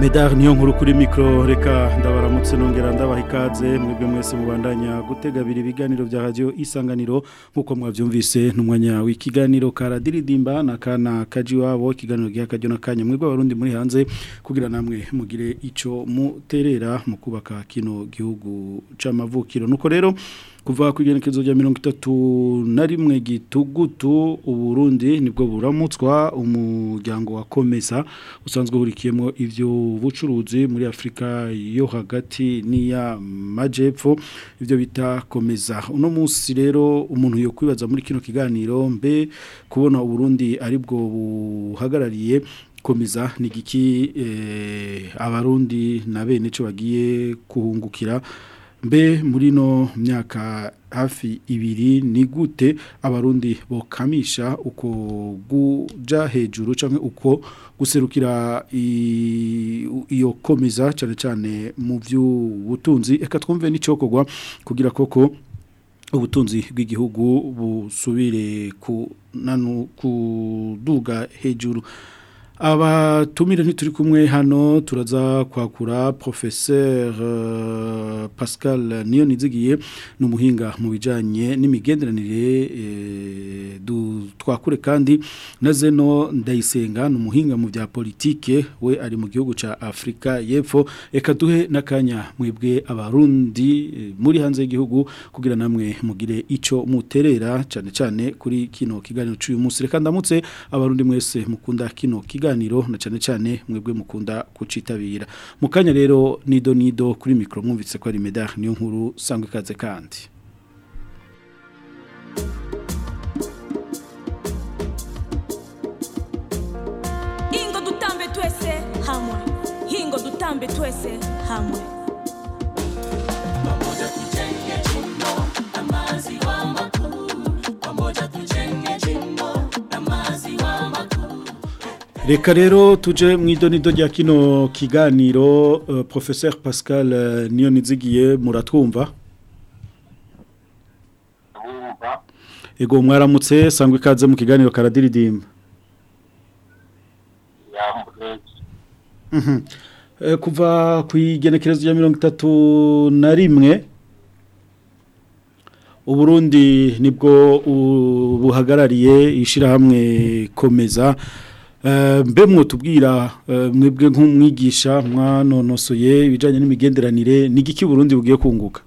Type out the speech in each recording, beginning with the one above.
Medar niyo nkuru kuri mikoro reka ndabaramutse nongera ndabaha ikaze mwebwe mwese mubandanya gutega abiri ibiganiro bya radiyo isanganiro. Nk'uko mwabyumvise n'umwanya w'ikiganiro karadiridimba na kana kaji wabo ikiganiro giha akaryo n'akanya mwebwe abarundi muri hanze kugira namwe mugire icyo muterera mu kubaka kino gihugu cy'amavukiro nuko rero kuva ku igenekerezo rya mirongo itatu na rimwe gitugutu uburundi ni bwo buramutswa umuryango wa komesa usanzwe urikiyemo ibyo bucuruzi muri afurika yo hagati n'iya majyepfo ibyo bita komeza uno munsi rero umuntu yo kwibaza muri kino kiganiro mbe kubona uburundi ari bwo buhagarariye komeza ni igiki abarundi na bene cyo bagiye kuhungukira mbe muri no myaka hafi ibiri ni gute abarundi bokamisha uko guja hejuru canke uko guserukira iyo komeza cyane cyane mu by'ubutunzi eka twumve n'icyokorwa kugira koko ubutunzi bw'igihugu busubire ku kuduga hejuru. Abatumire ntituri kumwe hano turaza kwakura professeur uh, Pascal niyo nizigiye numuhinga mu bijanye n'imigenderanire e, du twakure kandi na zeno ndayisenga numuhinga mu bya politike we ari mu gihugu ca Afrika yepfo. Eka duhe nakanya mwebwe abarundi e, muri hanze y'igihugu kugira namwe mugire ico muterera cyane cyane kuri kino kiganiro cy'uyu munsi. Reka ndamutse abarundi mwese mukunda kino kiganiro. Kiganiro na cyane cyane mwebwe mukunda kucitabira. Mu kanya rero nido nido kuri mikro mwumvitse ko ari medar niyo nkuru sangwe kaze kandi. Hingo dutambe twese hamwe. Hingo dutambe twese hamwe. Reka rero tuje mu idonido rya kino kiganiro uh, professeur Pascal uh, niyo nizigiye muratwumva Ego mwaramutse sangwe ikaze mu kiganiro karadiridimba. Mhm. Uh, kuva ku igenekerezo rya 31 Uburundi ni bwo buhagarariye ishirahamwe komeza. Mbe mwotubwira mwebwe nk'umwigisha mwanonosoye ibijyanye n'imigenderanire ni igiki Burundi bugiye kunguka?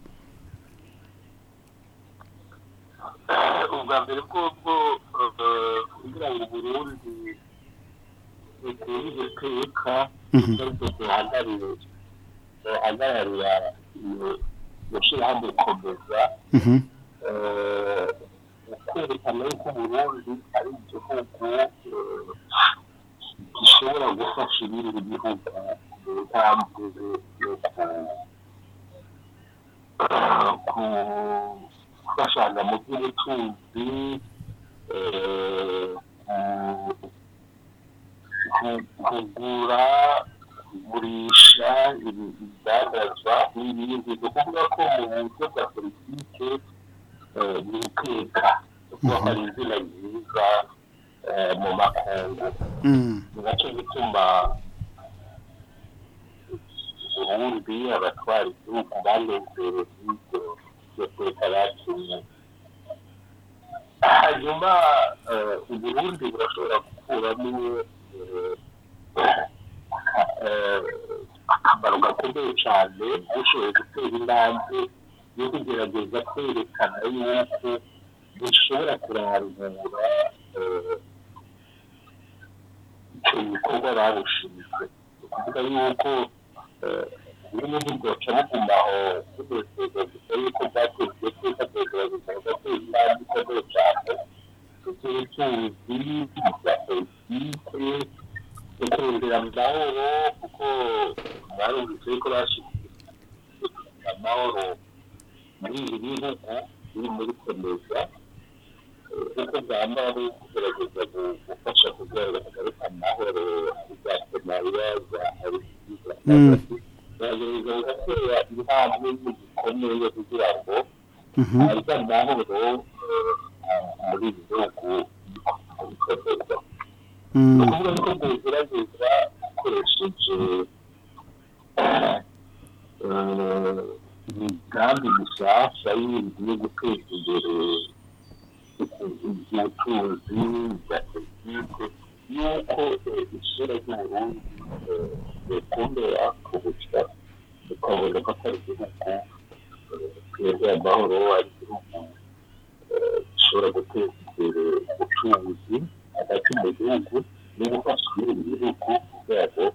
Ubwa mbere bwobwo kugira ngo Burundi butere iteka ariko duhagarire duhagararira gushyiraho gukomeza kwerekana yuko Burundi ari igihugu gishobora gufasha ibindi bihugu mu ntambwe yo gufashanya mu by'ubutunzi kugura kugurisha ibidandazwa n'ibindi. Ni ukuvuga ko mu buryo bwa politike ni iteka kuko hari izina ryiza mu makungu na cyo gituma ubundi abatwara igihugu banezerewe n'ibyo byo leta bakinnye hanyuma uburundi burashobora gukuramo akamaro gakomeye cyane dushoboye gutera intambwe yo kugerageza kwerekana yuko dushobora kurangura eh, icyo bikorwa babushinzwe ni ukuvuga yuko n'ubundi bwoca bugumaho bunezeza gusa yuko bwakozwe twese tugerageza kugatera intambwe ikomeye cyane. Z'ubucuruzi bwa politike yo kurondera amahoro kuko barumvise ko bashinzwe amahoro muri ibi bihugu biri muri komeza kuko bwambaye kugerageza gu- gufasha kugira ngo hagaruke amahoro za somaliya za arabia Mm. bagerageza gugatera intambwe zikomeye kugira ngo Mhm. haza amahoro eh, muri ibi bihugu bikomeza Mm. ni ukuvuga ko bwogerageza ukoresheje eh, imigambi mishyashya yindi yo guteza imbere ubucuruzi bwa politike yuko eh, isura ry'uburundi eh, rikundera kubuca bikaboneka ko ari igihugu eh, twebwe amahoro ari igihugu eh, gishobora guteza imbere ubucuruzi hagati mu gihugu no gufasha ibindi bihugu kugira ngo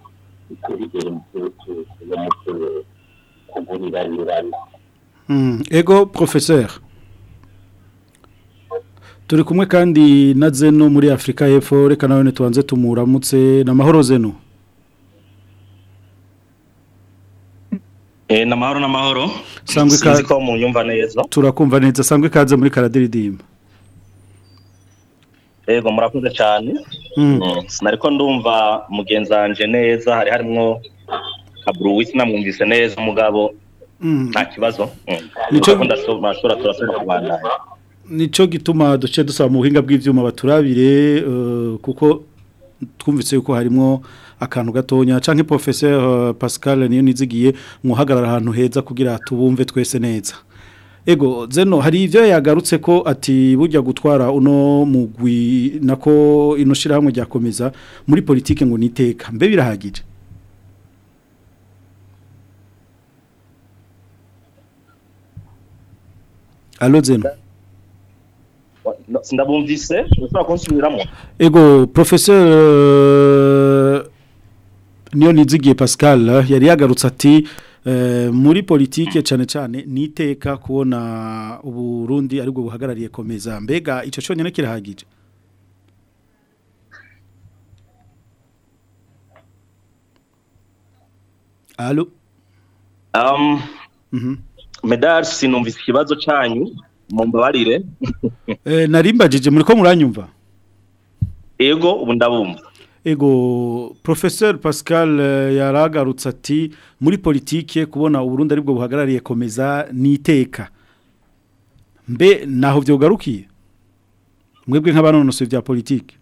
bitere imbere mu byerekezo no mu byo kuguriranirana Mm. ego professeur turi kumwe kandi na zeno muri afurika y'epfo. Reka nawe tubanze tumuramutse. Ni amahoro zeno. Eh, namahoro namahoro Sangwe ka- sinzi ko munyumva neza. Turakumva neza. Sangwe ikaze muri karadiridimba. Yego murakoze cyane. Mm. Mm, sinariko ndumva mugenzi wanje neza. Hari harimwo kabruwisi namwumvise neza mugabo. Mm. nta kibazo. Ko ndashobora turasubira kubandanya nico gituma duce dusaba mu buhinga bw'ivyuma baturabire eh, kuko twumvise yuko harimo akantu gatonya. Canke professeur eh, Pascal niyo nizigiye muhagarara ahantu heza kugira tubumve twese neza. Ego zeno hari ivyo yagarutse ko ati burya gutwara uno mugwi nako ino shirahamwe ryakomeza muri politike ngo niteka mbe birahagije. Allo zeno. No, sindabumvise ushobora kunsubiramo Ego professeur euh, niyo nizigiye Pascal eh, yari yagarutse ati eh, muri politike cyane cyane niteka kubona uburundi aribwo buhagarariye komeza. Mbega ico cyonyine kirahagije? Allo? Um, Mhm. Medal sinumvise ikibazo canyu mumbabarire eh narimbajije muri ko muranyumva? Ego ubu ndabumva. Ego professeur Pascal eh, yaragarutse ati muri politike kubona uburundi ari bwo buhagarariye komeza niteka mbe naho byogarukiye mwebwe nk'abanonosoye bya politike.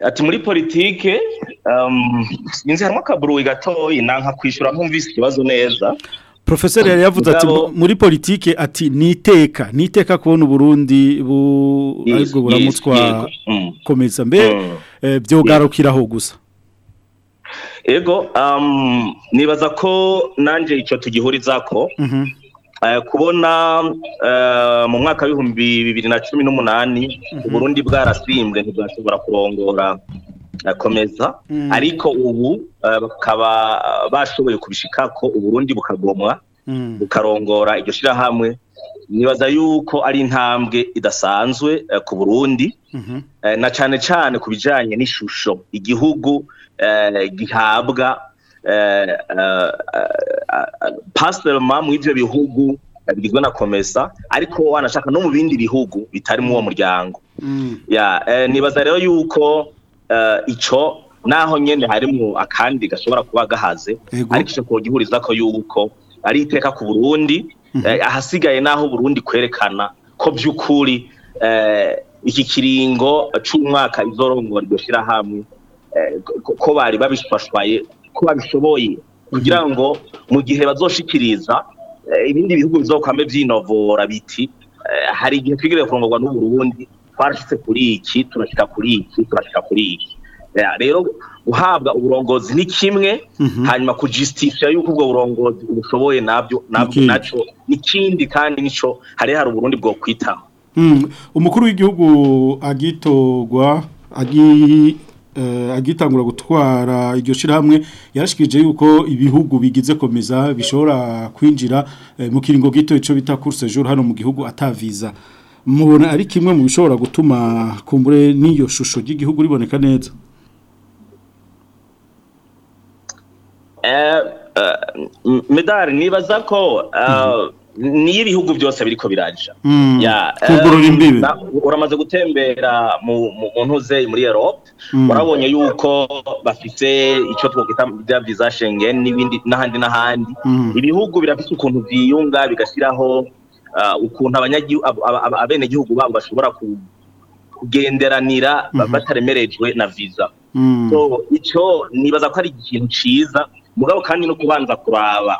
Ati muri politike um, sinzi harimo akaburuwi gatoyi nanka kwishura nkumvise ikibazo neza. Professeur yari yavuze ati muri politike ati niteka niteka kubona uburundi bu ari bwo buramutswa. Mm. komeza mbe Mm. eh, byogarukiraho gusa ego um, nibaza ko nanje ico tugihurizako Mhm eh, kubona eh, mu mwaka w'ibihumbi bibiri na cumi n'umunani uburundi bwarasimbwe ntibwashobora kurongora eh, komeza Mm. ariko ubu eh, bakaba bashoboye kubishikako uburundi bukagomwa Mm. bukarongora iryo shirahamwe nibaza yuko ari intambwe idasanzwe eh, ku burundi Mhm Eh, na cane cane ku bijanye n'ishusho igihugu gihabwa pastorema mu ivyo bihugu bigizwe na komesa ariko wanashaka no mu bindi bihugu bitari mu uwo muryango Mm. nibaza rero yuko eh, ico naho nyene harimwo akandi gashobora kuba gahaze ariko ico kogihuriza ko yuko ari iteka ku Burundi eh, ahasigaye naho Burundi kwerekana ko by'ukuri eh, iki kiringo c'umwaka izorongora iryo shirahamwe eh, ko- bari babishwashwaye ko babishoboye. Kugira ngo mu gihe bazoshikiriza ibindi bihugu bizokwame vyinovora biti hari igihe twigire kurongorwa n'Uburundi twarashitse kuri iki turashika kuri iki turashika kuri iki Ya, rero guhabwa uburongozi ni kimwe hanyuma kujustifya yuko ubwo burongozi ubushoboye na byo nabwo naco nikindi kandi nico hari hari uburundi bwo kwitaho Mm, umukuru w'igihugu agitogwa agi eh, agitangura gutwara iryo shirahamwe yarashikije yuko ibihugu bigize komeza bishobora kwinjira eh, mu kiringo gito ico bita course jour hano mu gihugu ataviza mubona ari kimwe mu bishobora gutuma kumbure n'iyo shusho ry'igihugu riboneka neza Eh, eh, m- medali nibaza ko eh, niyo ibihugu byose biriko biraja Mm, eh, kugurura imbibe. na- uramaze gutembera mu ntuze muri Europe Mm. urabonye yuko bafite icyo twakwita bya visa Schengen n'ibindi n'ahandi n'ahandi Mm. ibihugu birafite ukuntu byiyunga bigashyiraho ah, ukuntu ab- ab- abenegihugu babo bashobora ku- kugenderanira ba- bataremerejwe na visa. Mm. so icyo nibaza ko ari ikintu ciza mugabo kandi no kubanza kuraba.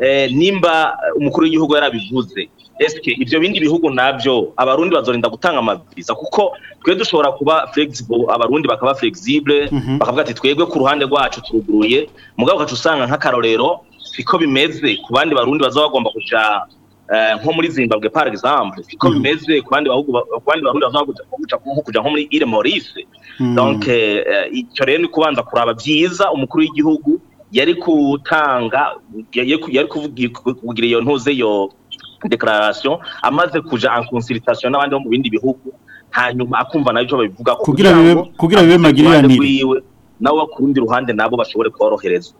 Eh, nimba umukuru w'igihugu yarabivuze eske ivyo bindi bihugu navyo abarundi bazorinda gutanga amavisa? Kuko twe dushobora kuba flexible abarundi bakaba flexible Mhm. bakavuga ati twebwe ku ruhande rwacu turuguruye. Mugabo ukaca usanga nk'akarorero siko bimeze ku bandi barundi bazaba bagomba kuja eh, nko muri Zimbabwe par exemple siko bimeze ku bandi barundi kuja- kuja nko muri Ile Maurice Mm. donc eh, eh, icyo rero ni kubanza kuraba byiza umukuru w'igihugu yari gutanga yari ku- yari kuvugi- kugira iyo ntuze yo declaration amaze kuja en consultation n'abandi bo mu bindi bihugu hanyuma akumva na byo babivuga Kugira ngo magiriranire. nabo ku rundi ruhande nabo bashobore koroherezwa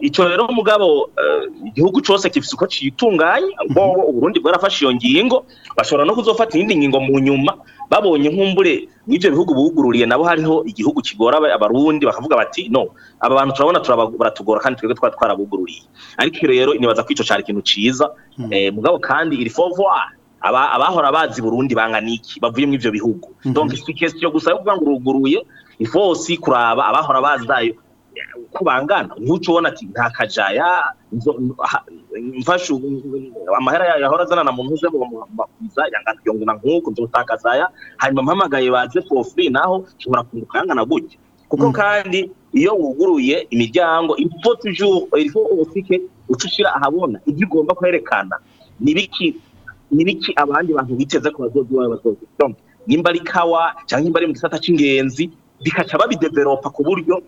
icyo rero mugabo eh, igihugu cyose gifite uko citunganye bo uburundi bwarafashe iyo ngingo bashobora no kuzofata iyindi ngingo mu nyuma. Babonye nk'umbure n'ibyo bihugu bugururiye nabo hariho igihugu kigora aba- abarundi bakavuga bati no aba bantu turabona baratugora kandi twebwe twaba twarabugururiye. Ariko rero nibaza ko ico cari ikintu ciza. Eh, mugabo kandi voir aba abahora bazi Burundi bangana iki bavuye mu ivyo bihugu donc si question gusa yo kuvuga ngo uruguruye aussi kuraba abahora bazayo uko bangana ntuco ubona ati nta kajaya. Mfashe amahera yayo yahora azanana mu ntuze mu makuza yongana nk'uko nzotangazaya hanyuma mpamagaye baze for free naho nshobora kunguka yangana gutya. Kuko kandi iyo wuguruye imiryango faut toujours aussi que uca ushira ahabona. Ibyo ugomba kwerekana nibiki nibiki abandi bantu biteze ko bazozi iwawe bazozi nimba ari kawa cyangwa nimba ari mu gisata c'ingenzi bikaca babidevelopa ku buryo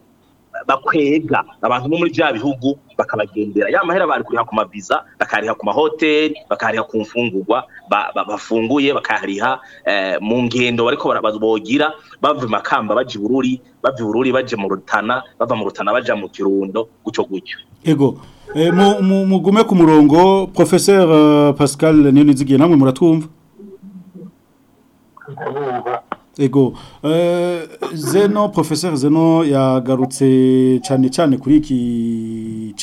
bakwega. Abantu bo muri bya bihugu bakabagendera. Ya mahera bari kuriha ku maviza bakariha ku mahoteli bakariha ku mfungurwa ba- ba- bafunguye bakariha eh, mu ngendo bariko bogira bava i makamba baja i bururi bava i bururi baje mu rutana bava mu rutana baja mu kirundo gutyo gutyo Ego. Eh, mu, mu, mugume ku murongo professeur uh, Pascal Niyonizigiye namwe muratwumva. Ego. Eh, Zeno professeur Zeno yagarutse cyane cyane kuri iki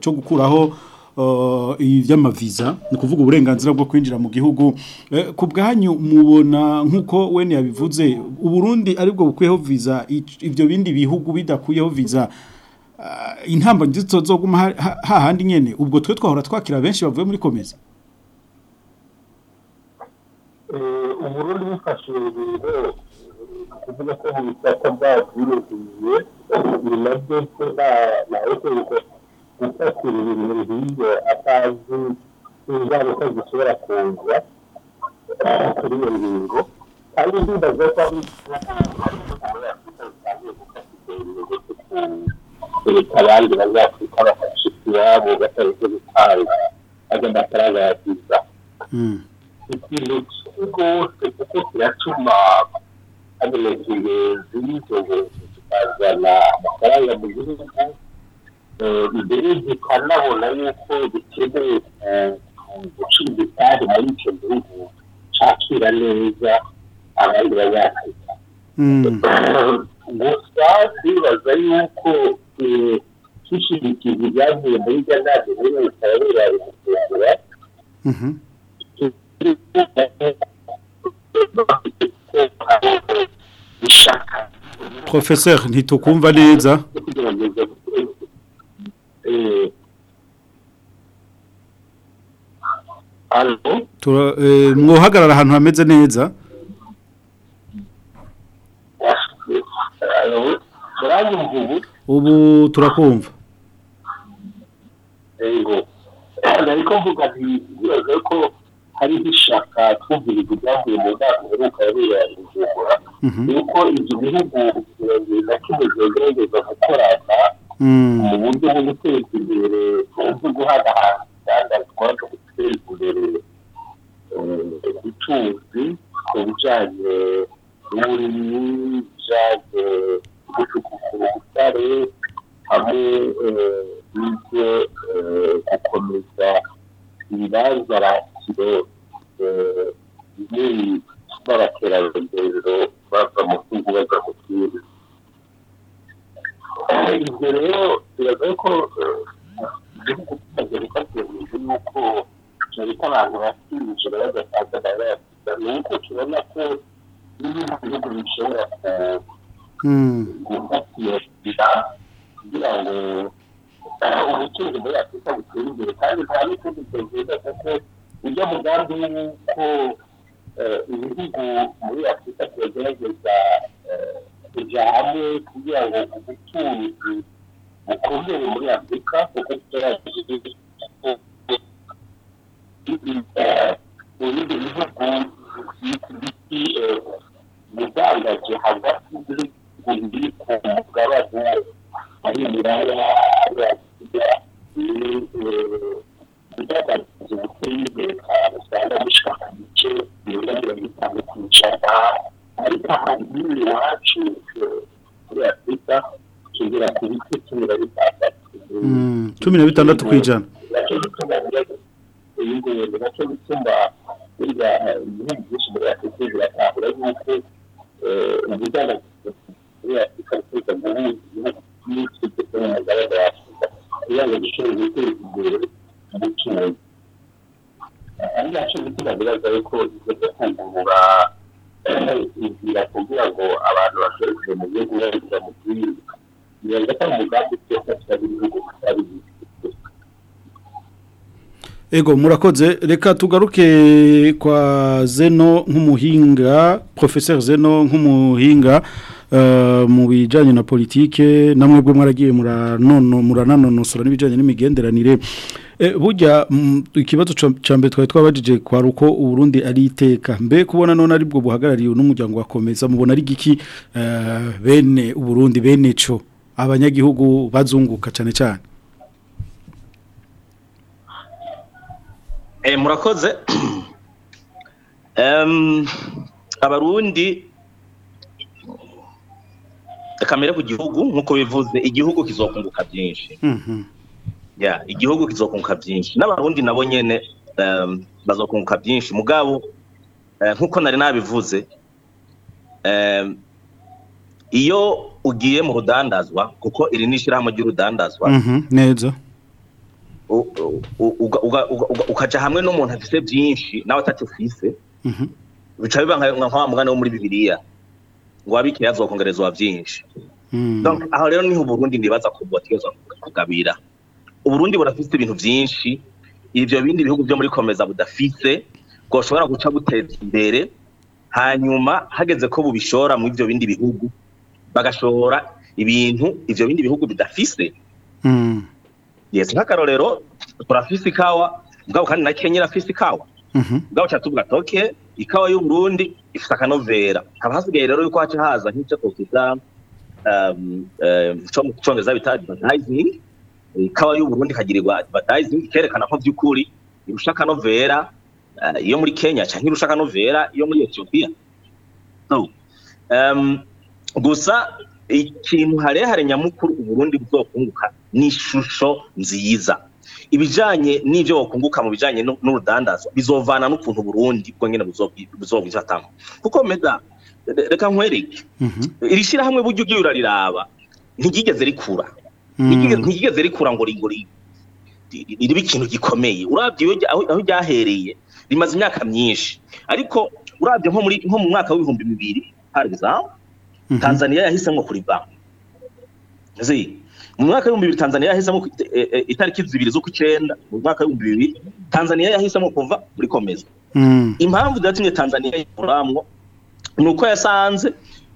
cyo gukuraho uh, ivy'amaviza. Ni kuvuga uburenganzira bwo kwinjira mu gihugu. Eh, ku bwanyu mubona nk'uko wene yabivuze uburundi ari bwo bukwiyeho visa ic- ivyo bindi bihugu bidakuyeho visa. Uh, intamba ha- ha- hahandi nyene. Ubwo twe twahora twakira benshi bavuye muri komeza. Eh, uburundi bufashe ibintu kuvuga ko mu bisata byabyurugiye ni na byo ko nawekereza gufatira ibintu nk'ibyo atazi ingaruka zishobora kuza kuri iyo ngingo. Kandi ndibaza ko ari kereka abandi bazafurika bafashe iwabo bataretse gutanga ajya amafaranga rwose kuko kiratuma y'izo ngenzi zikazana amafaranga mu gihugu mbere zikanabona yuko bikenewe gucira imitahe muri icyo gihugu cakira neza abandi banyafurika gusa twibaza yuko kishirikiza ibyavuye muri muri leta yabereye mu kugura professeur ntitukumva neza. Eh, mwohagarara ahantu hameze neza. Ubu turakumva. Ariko mvuga ko hariho ishaka twumviriza ibyavuye mu nama iheruka yabereye mu bujumbura ni uko ibyo bihugu na kimwe byegerageza gukorana mu buryo bwo guteza imbere bwo guhanahana ibidandazwa no guteza imbere eh, ubutunzi ku bijyanye n'uburimyi bijyanye gucukura ubutare hamwe eh, n'ibyo eh, gukomeza ibibanza rakiro eh, bimwe by'abakerarugendo bava mu gihugu bajya mu kindi ibyo rero biragoye ko igihugu kimaze gufatirije yuko cyareka abantu basinjira badasaza bayasiga ni uko tubona ko n'ibindi bihugu bishobora gufatira kugira ngo eh, ubutunzi muri afurika butere imbere kandi nta n'utundi tuziza kuko ujya mugambi w'uko ibihugu muri afurika tugerageza kujya hamwe kugira ngo ubutunzi bukomere muri afurika kuko tutaragize mu bindi bihugu biti mudangaje hagati y'ibihugu biri ku mugabane ari imiraya ubudangaje buteye imbere cyane usanga bushaka ibice birenga mirongo itanu ku ijana ariko ahantu hino iwacu muri afurika tugera ku bice cumi na bitandatu Mm, cumi na bitandatu ku ijana na cyo gituma ibingibi na cyo gituma burya ibihugu byinshi muri afurika biratahura yuko ubudandaji muri afurika buturuka mu bihugu byinshi byo mu mugabane wa afurika kugira ngo gishobore guteza imbere ubucuruzi ari na cyo gituma bigaragara ko ibyo byo kugurura inzira kugira ngo abantu bashobore kujya mu gihugu bajya mu kindi bigaragara ko ari umugambi twese tutari ibihugu tutari Ego murakoze. Reka tugaruke kwa Zeno nk'umuhinga Professeur Zeno nk'umuhinga uh, mu bijanye na politike namwe bwo mwaragiye murananonosora n'ibijanye n'imigenderanire. E, burya mm, ikibazo cambe twari twabajije kwa ruko uburundi ari iteka. Mbe kubona none ari bwo buhagarariye n'umuryango wakomeza mubona ari giki uh, bene uburundi bene co abanyagihugu bazunguka cyane cyane murakoze. Abarundi kamere ku gihugu nk'uko bivuze igihugu kizokunguka byinshi. Mhm. Ya igihugu kizokunguka byinshi. N'abarundi nabo nyene em, bazokunguka byinshi. Mugabo eh, nk'uko nari nabivuze iyo ugiye mu rudandazwa kuko iri ni ishyirahamwe ry'urudandazwa Mhm. Neza u- u- u- uga- uga- uga- uga- ukaja hamwe n'umuntu afise byinshi nawe atatu ufise. Mhm. Bica biba nka mugani wo muri bibiliya. Ngo wabike yazokongerezwa byinshi. Mm. donc aho rero ni ho uburundi ndibaza ko bwategezwa kugabira. Uburundi burafise ibintu byinshi ivyo bindi bihugu byo muri komeza budafise. Bwoshobora guca buteza imbere hanyuma hageze ko bubishora mu ivyo bindi bihugu. Bagashora ibintu ivyo bindi bihugu bidafise. Mm. yes nk'akarorero turafise ikawa mugabo kandi na kenya irafise ikawa. Mhm. Mugabo ca tuvuga ati okay ikawa y'uburundi ifise akanovera. Haba hasigaye rero yuko haca haza nk'icyo twokwita um, um, mu congereza bita advertising. Ikawa y'uburundi ikagirirwa advertising ikerekana ko vy'ukuri irusha akanovera uh, iyo muri kenya canke irusha akanovera iyo muri ethiopia. So um, gusa ikintu harehare nyamukuru uburundi buzokunguka ni ishusho nziza. Ibijanye n'ivyo wokunguka mu bijanye nu- n'urudandazo bizovana n'ukuntu Burundi bwo nyene buzobwifatamo kuko meda re- reka nkwereke Mhm. iri shirahamwe buryo ugiye urariraba ntigigeze rikura. Ntigigeze- ntigigeze rikura ngo ribe ikintu gikomeye. Rya- aho ryahereye rimaze imyaka myinshi. Ariko uravye nko mu mwaka w'ibihumbi bibiri par exemple Tanzania yahisemo kurivamo zi mu mwaka w'ibihumbi bibiri Tanzania yahisemo ku- e- e- itariki zibiri z'ukwicenda mu mwaka w'ibihumbi bibiri Tanzania yahisemo kuva muri komeza. Mm. impamvu zatumye Tanzania yiburamwo ni uko yasanze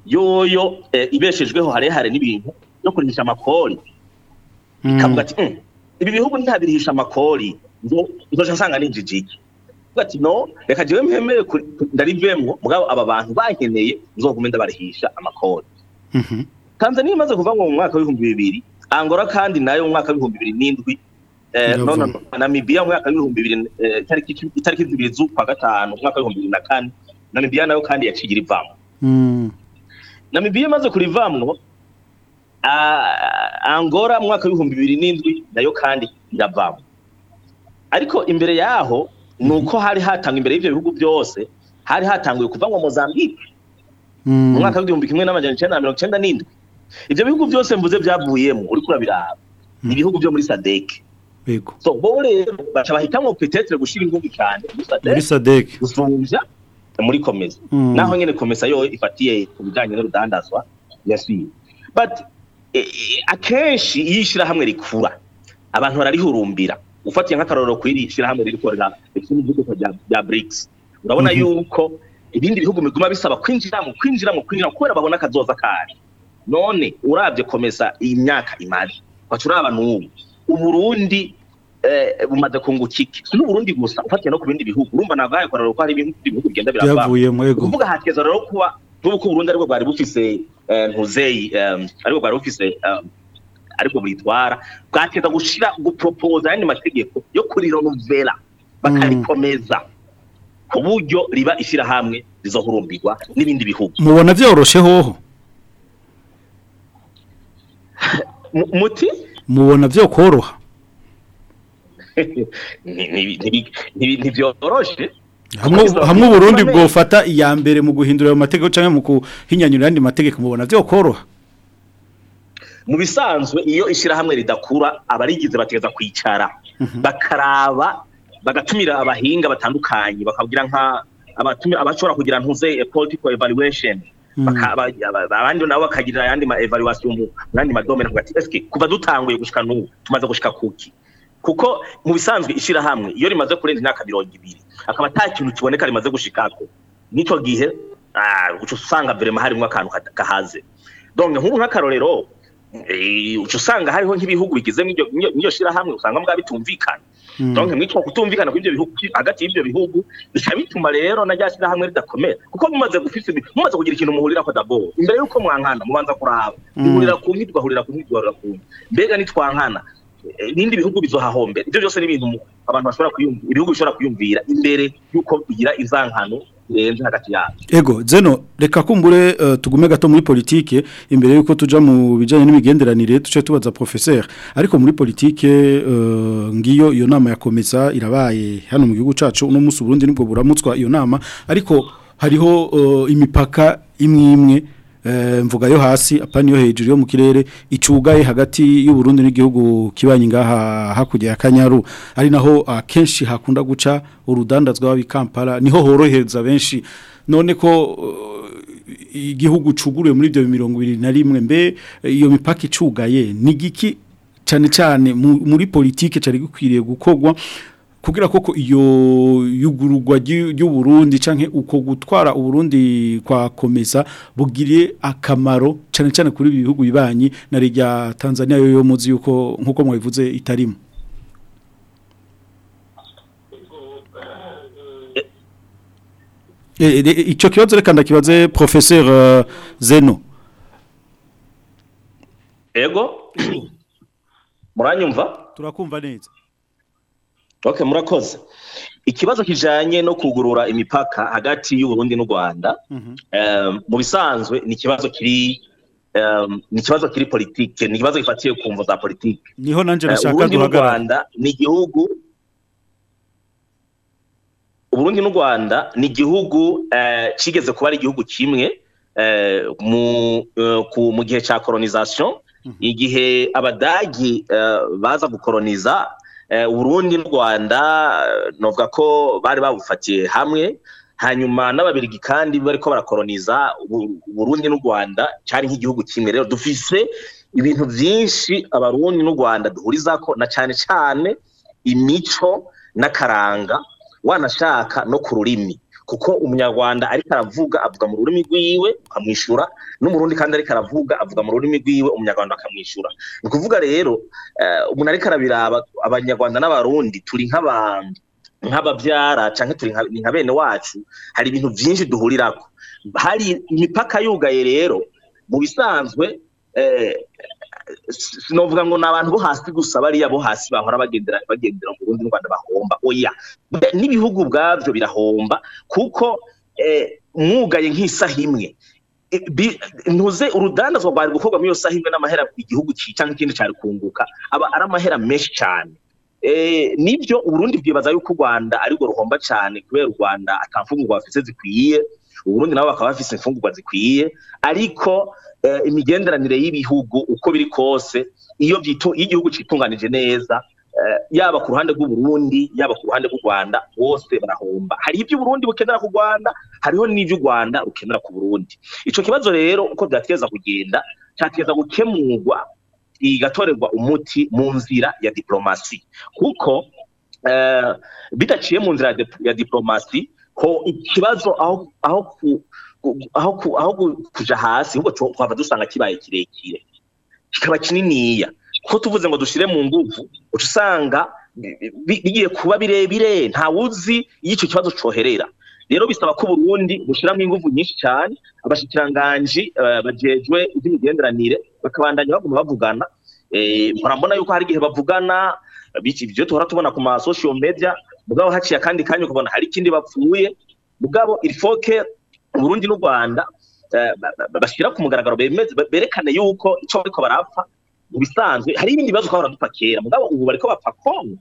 yoyo eh, ibeshejweho harehare n'ibintu yo kurihisha amakori ikavuga ati "Mm, ibi bihugu ntabirihisha amakori ngo nzoca nsanga ninjije iki Avuga ati no reka jewe mpemere ndarivemwo mugabo aba bantu bankeneye nzogume ndabarihisha amakori Tanzania imaze kuva mu mwaka w'ibihumbi bibiri Angola kandi na yo mu mwaka w'ibihumbi bibiri n'indwi eh, Ndavuma. no, no, no, Namibia mu mwaka w'ibihumbi bibiri eh, itariki itariki zibiri z'ukwa gatanu mu mwaka w'ibihumbi bibiri na kane Namibia na yo kandi yaciye irivamwo Mm. Namibia imaze kurivamwo Angola mu mwaka w'ibihumbi bibiri n'indwi na yo kandi iravamwo ariko imbere yaho nuko hari hatangwa imbere y'ivyo bihugu byose hari hatanguye kuvamwo Mozambique. Mu mwaka w'igihumbi kimwe n'amajana icenda na mirongo icenda n'indwi. Ivyo bihugu byose mvuze vyavuyemo uriko urabiraba ni ibihugu vyo muri sadek Yego. so bo rero baca bahitamwo petetre gushira inguvu cyane muri Muri sadek Sadek. gusumvya muri komesa Mm. naho nyene komesa yo ifatiye ku bijanye n'urudandazwa yasuye but eh, eh, akenshi iyo ishirahamwe rikura abantu bararihurumbira ufatiye nk'akarorero kw'iri shirahamwe ririkorera rifite n'igihugu rya rya BRICS urabona Mhm. yuko ibindi bihugu biguma bisaba kwinjiramo kwinjiramo kwinjiramo kubera babona akazoza kari none uravye komesa iyi myaka imaze waca uraba n'ubu. Uburundi eh, bumaze kunguka iki si n'uburundi gusa ufatiye no ku bindi bihugu. Urumva nagaye korero ko hari ibindi bihugu bigenda birava Byavuyemo yego. kuvuga hakeza rero kuba n'ubu ko uburundi ari bwo bwari bufise eh, ntuzeyi em, ari bwo bwari bufise em, ari bwo bwitwara bwateza gushira gupropoza ayandi mategeko yo kurironovera bakarikomeza. Ku buryo riba ishirahamwe rizohurumbirwa n'ibindi bihugu. Mubona vyoroshe hoho. Muti? Mubona vyokoroha Ni- ni- ni- ni- ntivyoroshe hamwe uburundi bwofata iya mbere mu guhindura ayo mategeko canke mu kuhinyanyura ayandi mategeko. Mubona vyokoroha mu bisanzwe iyo ishirahamwe ridakura abarigize bategeza kwicara. Bakaraba bagatumira abahinga batandukanye bakagira nka abashobora kugira ntuze political evaluation. Abandi nabo bakagira ayandi ma evaluation mu yandi madomene kugira ati kuva dutanguye gushika n'ubu tumaze gushika kuki? Kuko mu bisanzwe ishirahamwe iyo rimaze kurenza imyaka mirongo ibiri akaba ata kintu kiboneka rimaze gushikako nico gihe ah, uca usanga vrema harimwo akantu gahaze donc nk'ubu nk'akarorero eh, uca usanga hariho nk'ibihugu bigize mw'iryo shirahamwe usanga mbwa bitumvikana. Donc mwitwa kutumvikana kw'ivyo bihugu hagati y'ivyo bihugu bica bituma rero na rya shirahamwe ridakomera. Kuko mumaze mumaze kugira ikintu muhurirako d'abord imbere yuko mwankana mubanza kuraba. Mm. duhurira ku nki tugahurira ku nki tugahurira ku nki mbega nitwankana eh, ibindi bihugu bizohahombera ivyo byose ni ibintu abantu bashobora kwiyumvira ibihugu bishobora kwiyumvira imbere yuko bigira izankano zirenze hagati yabo Ego, zeno, reka kumbure uh, tugume gato muri politike imbere yuko tuja mu bijanye n'imigenderanire tuce tubaza professeur. Ariko muri politike uh, ngiyo iyo nama yakomeza irabaye hano mu gihugu cacu uno musi Burundi ni bwo buramutswa iyo nama. Ariko hariho uh, imipaka imwe imwe mvuga yo hasi apani yo hejuru yo mu kirere icugaye hagati y'u Burundi n'igihugu kibanye ngaha hakujya ya Kanyaru. Ari naho akenshi hakunda guca urudandazwa w'abikampara ni ho horohereza benshi. None ko uh, igihugu cuguruye muri ibyo mirongo ibiri na rimwe mbe iyo mipaka icugaye ni giki? Cyane cyane mu- muri politike cyari gikwiriye gukorwa kugira koko iyo yugururwa ry'u- ry'uburundi canke uko gutwara uburundi kwa komesa bugiriye akamaro cyane cyane kuri ibi bihugu bibanyi na rya Tanzania yo muzi yuko nk'uko mwabivuze itarimo. Eh, eh, Ico kibazo reka ndakibaze professeur Zeno. Ego? Muranyumva? Turakumva neza. Okay murakoze. Ikibazo kijanye no kugurura imipaka hagati y'u Burundi n'u Rwanda um, mu bisanzwe ni ikibazo kiri um, ni ikibazo kiri politike ni ikibazo gifatiye ku mvo za politike. Niho nanje Eh, nashaka Uburundi n'u Rwanda ni igihugu Uburundi n'u Rwanda ni igihugu eh, cigeze kuba ari igihugu kimwe eh, mu eh, gihe ca colonisation. Igihe abadagi eh, baza gukoloniza eh, Uburundi n'u Rwanda eh, novuga ko bari babufatiye hamwe. Hanyuma n'ababirigi kandi bariko barakoloniza Ubu- Uburundi n'u Rwanda cari nk'igihugu kimwe. Rero dufise ibintu vyinshi abarundi n'u Rwanda duhurizako na cane cane imico n'akaranga wanashaka no ku rurimi. Kuko umunyarwanda ariko aravuga avuga mu rurimi rwiwe ukamwishyura n'umurundi kandi ariko aravuga avuga mu rurimi rwiwe umunyarwanda akamwishyura ni ukuvuga rero eh, umuntu ariko arabiraba abanyarwanda n'abarundi turi nk'abantu nk'ababyara cyangwa turi nka- bene wacu hari ibintu byinshi duhurirako. Hari imipaka yugaye rero mu bisanzwe eh, sinovuga ngo ni abantu bo hasi gusa bariya bo hasi bahora bagendera bagendera mu Burundi Rwanda bahomba. Oya n'ibihugu ubwabyo birahomba kuko eh, mwugaye nk'isaha imwe. Eh, ntuze urudandazwa rwari gukorwa muri iyo saha imwe n'amahera igihugu cyangwa ikindi cyari kunguka aba ari amahera menshi cyane Eh, ni byo uburundi bwibaza yuko u rwanda arirwo ruhomba cyane kubera u rwanda atamfungurwa bafise zikwiye. Uburundi nabo bakaba bafise imfungurwa zikwiye ariko eh, imigenderanire y'ibihugu uko biri kose iyo igihugu citunganije neza eh, yaba ku ruhande rw'uburundi yaba ku ruhande rw'u rwanda bose barahomba. Hari ibyo uburundi bukenera ku rwanda hariho n'ibyo u rwanda rukenera ku burundi. Ico kibazo rero uko byateza kugenda cyateza gukemurwa igatorerwa umuti mu nzira ya diplomasi. Kuko eh, bidaciye mu nzira ya diplomasi ho ikibazo aho aho aho aho ku- kuja hasi ahubwo twa- twava dusanga kibaye kirekire. Kikaba kininiya. Kuko tuvuze ngo dushire mu nguvu uca usanga bi- bi- bigiye kuba birebire nta wuzi iyo ico kibazo coherera. Rero bisaba ko Burundi bushiramo inguvu nyinshi cyane abashikiranganji eh, bajejwe iby'imigenderanire bakabandanya baguma bavugana. Eh, murabona yuko hari igihe bavugana ibyo tuhora tubona ku ma social media mugabo haciye akandi kanya ukabona hari ikindi bapfuye. Mugabo que Burundi n'u Rwanda eh, ba- ba- bashira ku mugaragaro bemeze berekane yuko ico bariko barapfa. Mu bisanzwe hari ibindi bibazo twahora dupfa kera. Mugabo ubu bariko bapfa Kongo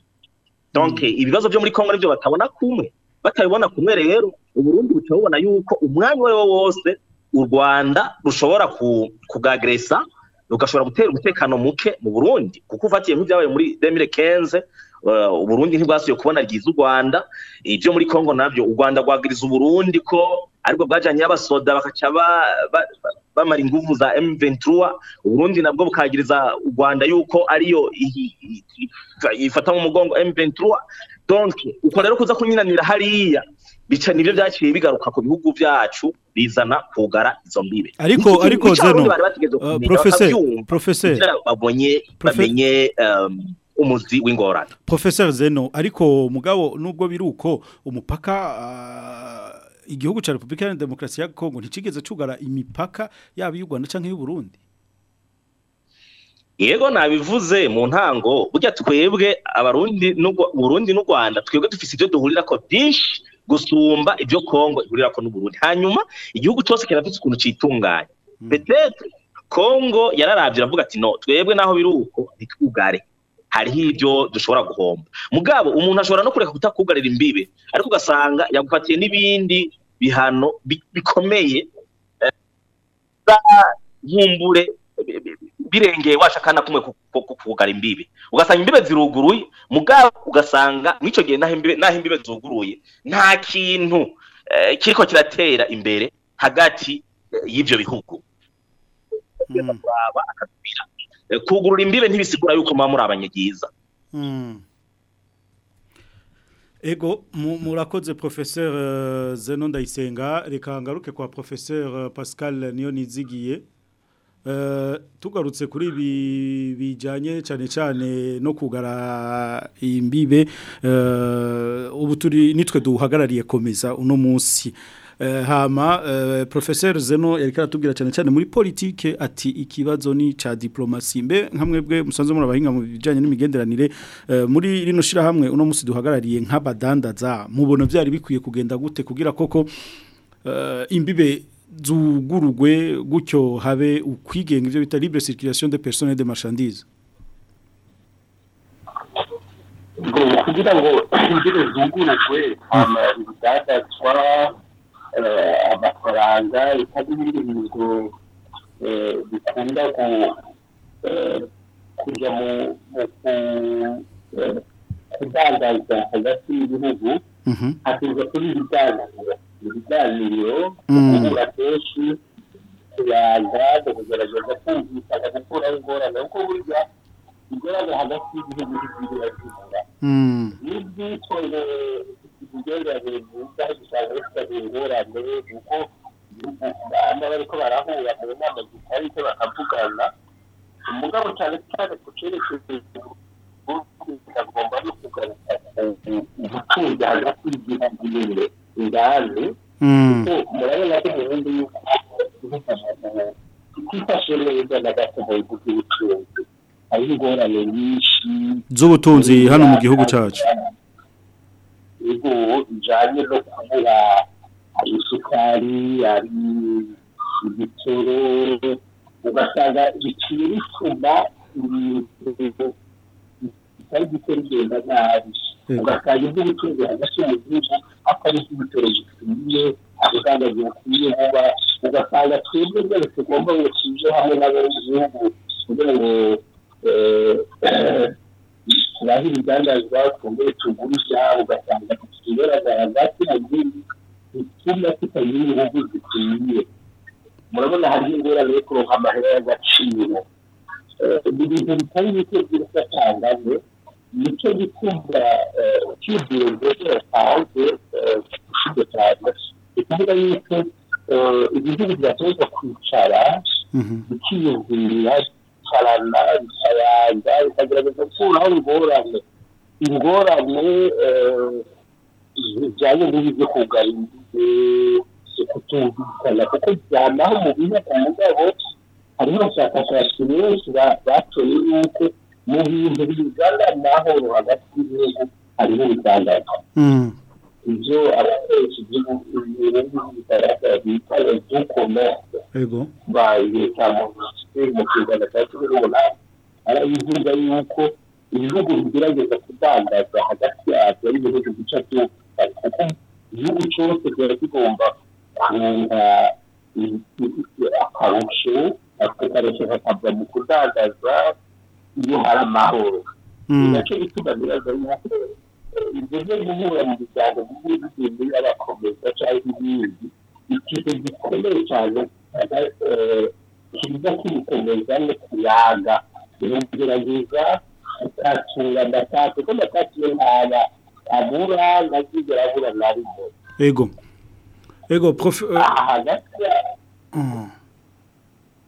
donc ibibazo byo muri Kongo nivyo batabona kumwe. Batabibona kumwe rero uburundi buca bubona yuko umwanya uwo ari wo wose u rwanda rushobora ku- kugagresa rugashobora gutera umutekano muke mu burundi. Kuko ufatiye nk'ibyabaye muri 2015 uh, uburundi ntibwasubiye kubona ryiza u rwanda. Ibyo muri congo na byo u rwanda rwagiriza uburundi ko ari bwo bwajanye abasoda bakaca ba- ba- ba- bamara inguvu za M23. Uburundi nabwo bukagiriza u rwanda yuko ariyo ifata mu mugongo M23. Donc uko rero kuza kunyinanira hariya bica ni byo byaciye bigaruka ku bihugu byacu bizana kugara izo mbibe. Ariko- ariko Zeno, kumenya, professeur, professeur. babonye bamenye um, umuzi w'ingorane. Professor Zeno ariko mugabo nubwo biruko umupaka ah, igihugu ca Republika ya Demokarasi ya Kongo nticigeze cugara imipaka yaba y'u Rwanda canke y'u Burundi? Yego nabivuze mu ntango burya twebwe abarundi Burundi n'u Rwanda twebwe dufise ibyo duhurirako byinshi gusumba ibyo Kongo ihurirako n'Uburundi hanyuma igihugu cyose kirafise ukuntu citunganya peut-être Kongo yararavye iravuga ati no twebwe naho biri uko ntitwugare hariho ibyo dushobora guhomba. Mugabo umuntu ashobora no kureka kutakugarira imbibe ariko ugasanga yagufatiye n'ibindi bihano bi- bikomeye eh, za nkumbure bi- bi- birengeye washaka na kumwe ku- ku- ku- kugara imbibe. Ugasanga imbibe ziruguruye mugabo ugasanga mw'ico gihe naho imbibe zuguruye nta kintu eh, kiriko kiratera imbere hagati eh, y'ivyo bihugu. Eh, kugurura imbibe ntibisigura yuko muba muri abanyagiza. Mm. Ego mu- murakoze professeur uh, Zeno Ndayisenga. Reka ngaruke kwa professeur uh, Pascal niyo nizigiye Uh, tugarutse kuri ibi bijanye cyane cyane no kugara imbibe. Ubu turi nitwe duhagarariye komeza uno munsi. Hama uh, professeur Zeno yariko aratubwira cyane cyane muri politique ati ikibazo ni ca diplomasi. Mbe nkamwebwe musanze muri abahinga mu bijanye n'imigenderanire uh, muri rino shira hamwe uno munsi duhagarariye nk'abadandaza mubona byari bikwiye kugenda gute kugira koko imbibe zugurugwe gutyo habe ukwigenga ivyo bita libre circulation de personnes de marchandises? Kugira ngo imbibe zugururwe hama ibidandazwa eh, amafaranga itagira ibintu eh, bikunda ku- eh, kuja mu mu ku- eh, kudandaza hagati y'ibihugu hakurwa kuri ibiganiro ibiganiro Mm. guhura kenshi kuyaga no kugerageza kumvikana gukuraho ingorane kuko burya ingorane hagati y'ibihugu n'ibihugu birazibura Mm. N'ibyitwaye imigenderanire myiza usanga bifite ingorane kuko baba bariko barahura mu nama zitari icyo bakavugana umugabo cyane cyane ku cyerekezo agomba no kugaruka ubutunzi hagati y'igihugu nyine indani murabona ko ubundi yuko tutifashe neza na gato mu bihugu by'ubutunzi hariho ingorane nyinshi z'ubutunzi hano mu gihugu cyacu ibigo bijyanye no kubura isukari hari igitoro ugasanga biciye bituma ibintu bitari gukora igenda nabi ugasanga iby'ubutunzi hagati mu gihugu atari iby'ibitoro bikwiye ugasanga bikwiye vuba ugasanga twebwe rwose tugomba ngo tuje hamwe n'abandi gihugu kugira ngo turahe ibidandazwa twongere tugure ibyabo ugasanga mu gihugu bituma tutagira ibihugu zikwiye murabona hariho ingorane yo kuronka amahera y'agaciro. Ni ibintu bitari bike by'urufatangane ni cyo gituma cyizere mbese yatanze ushize cyane ni ukuvuga yuko ibihugu byategetswe kwicara bikiyumvirira bikarana bikayanza bikagerageza gukuraho ingorane ingorane zijyanye n'ibi byo kugarira kutumvikana kuko byanaho mu bihugu mugabo hariho abashakashatsi benshi batoye yuko mu bintu bizana amahoro hagati y'ibihugu hariho ibigandaza ibyo abakoresha igihugu bigaragara bita edukomese ba leta mu kinyarwanda cya cumi n'umunani arabivuga yuko ibihugu bigerageza kudandaza hagati yabyo ari ibihugu bica byumvikana kuko igihugu cyose kiba kigomba kunga akarusho ako karusho kakava mu kudandaza iyo hari amahoro ni na cyo bituma biraza yuko ibyo byo guhura mu miryango n'ibindi y'abakomeza cyangwa ibindi ikintu gikomeye cyane kiza kibikomeza no kuyaga biragerageza ukacunga amatatu kuko amatatu yo ntaba abura ntazigera abura na rimwe ego. Ego prof hagati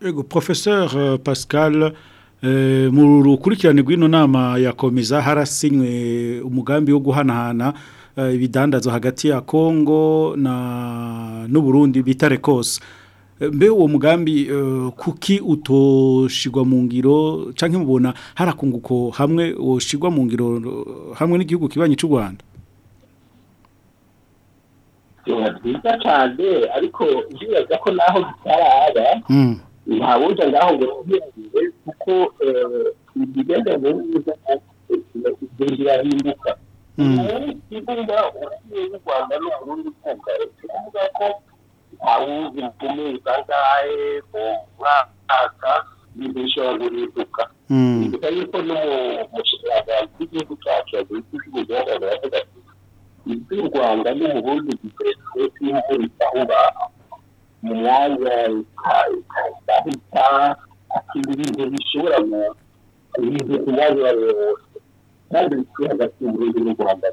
ego professeur uh, Pascal mu rukurikirane rw'ino nama yakomeza harasinywe umugambi wo guhanahana uh, ibidandazo hagati ya Kongo na n'u Burundi bitare kose mbe uwo mugambi kuki utoshigwa mu ngiro? Canke mubona harakunguko hamwe woshigwa mu ngiro hamwe n'igihugu kibanyi cy'u Rwanda? Biba byiza cyane ariko ndibaza ko naho bitaraba. Ntabuja ngaho ngo ntibirinde kuko imigendere myiza igenda irahinduka ivuga ubucuruzi bw'u rwanda n'uburundi bwuga kuvuga ko ntawuzi bikomeye kangahe mu mwaka ibintu bishobora guhinduka. Bivuga yuko no mu kinyarwanda cy'igihugu cyacu yaguye cy'imigendere yavuga ati iby'u rwanda n'uburundi bigeretse n'imvura itahura mu mwanya ikahita akindi ibintu bishobora ibintu ku mwanya uwo ari wo wose kandi bikwiye hagati y'uburundi n'u rwanda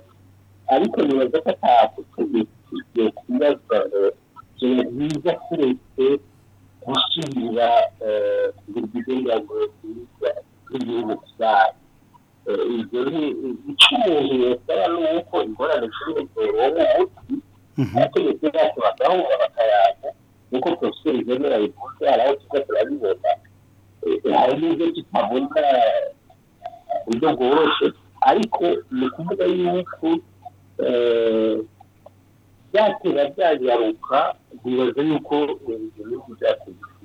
ariko nibaza ko atabutegetsi igiye kubaza ikintu byiza kuretse gusubira kugira imigenderanire myiza y'igihugu cyacu ibyo ni icyo umuntu yasaba ni uko ingorane ziri wowe umuti abategetsi bacu bagahura bakayaga nk'uko porofeseri zemera bivuze hari aho tuza turabibona hari n'ibyo tutabona uburyo bworoshye. Ariko ni ukuvuga yuko byatera byagaruka bibaza yuko ibyo bihugu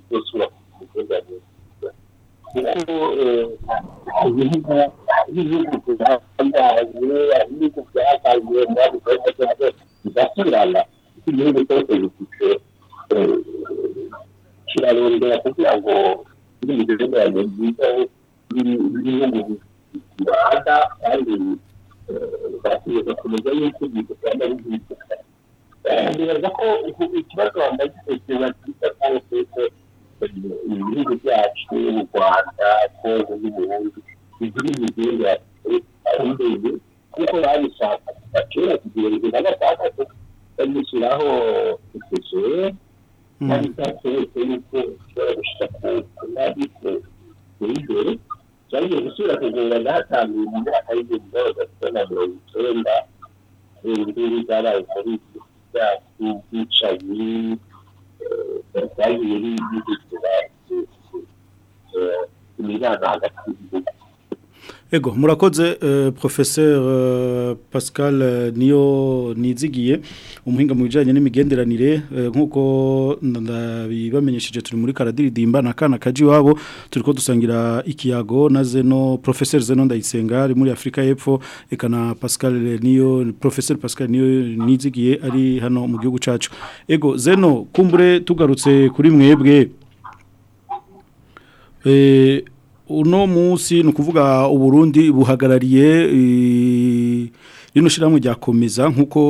bizosubira ku migenderanire kuko ibihugu ibihugu byatangaje ibihugu byatangiye muri byabo bigasubirana igihugu cyose gifite kirarondera kugira ngo biri mu migenderanire myiza b'ibihugu bibana kandi bategereza kumenya yuko ibintu byaba bihinduka nibaza ko ikibazo wambaye kiba cyiza kandi kuko ibihugu byacu mu rwanda kongo n'uburundi bigira imigenderanire ikomeye kuko babishaka kuva kera kugira ngo na gatandatu gushyiraho isesero kandi cyatweretse yuko ushobora gushyira ku ku nabiko imbere cyagiye gusubira kugura nahatangiye mu myaka y'ibihumbi bibiri na gatatu na mirongo icyenda ibingibi byabaye muri ibyo byacu bwicanyi byagiye bihindura imibano hagati y'ibihugu Ego. Murakoze eh, professeur eh, Pascal eh, niyo nizigiye umuhinga mu bijanye n'imigenderanire nk'uko ndabibamenyesheje turi muri karadiridimba na kana kaji wabo turiko dusangira ikiyago na Zeno professeur Zeno ndayisenga ari muri Afrika y'Epfo eka na Pascal niyo professeur Pascal niyo nizigiye ari hano mu gihugu cacu. Ego Zeno kumbure tugarutse kuri mwebwe. Uno munsi ni ukuvuga uburundi buhagarariye eh, rino shyirahamwe ryakomeza nk'uko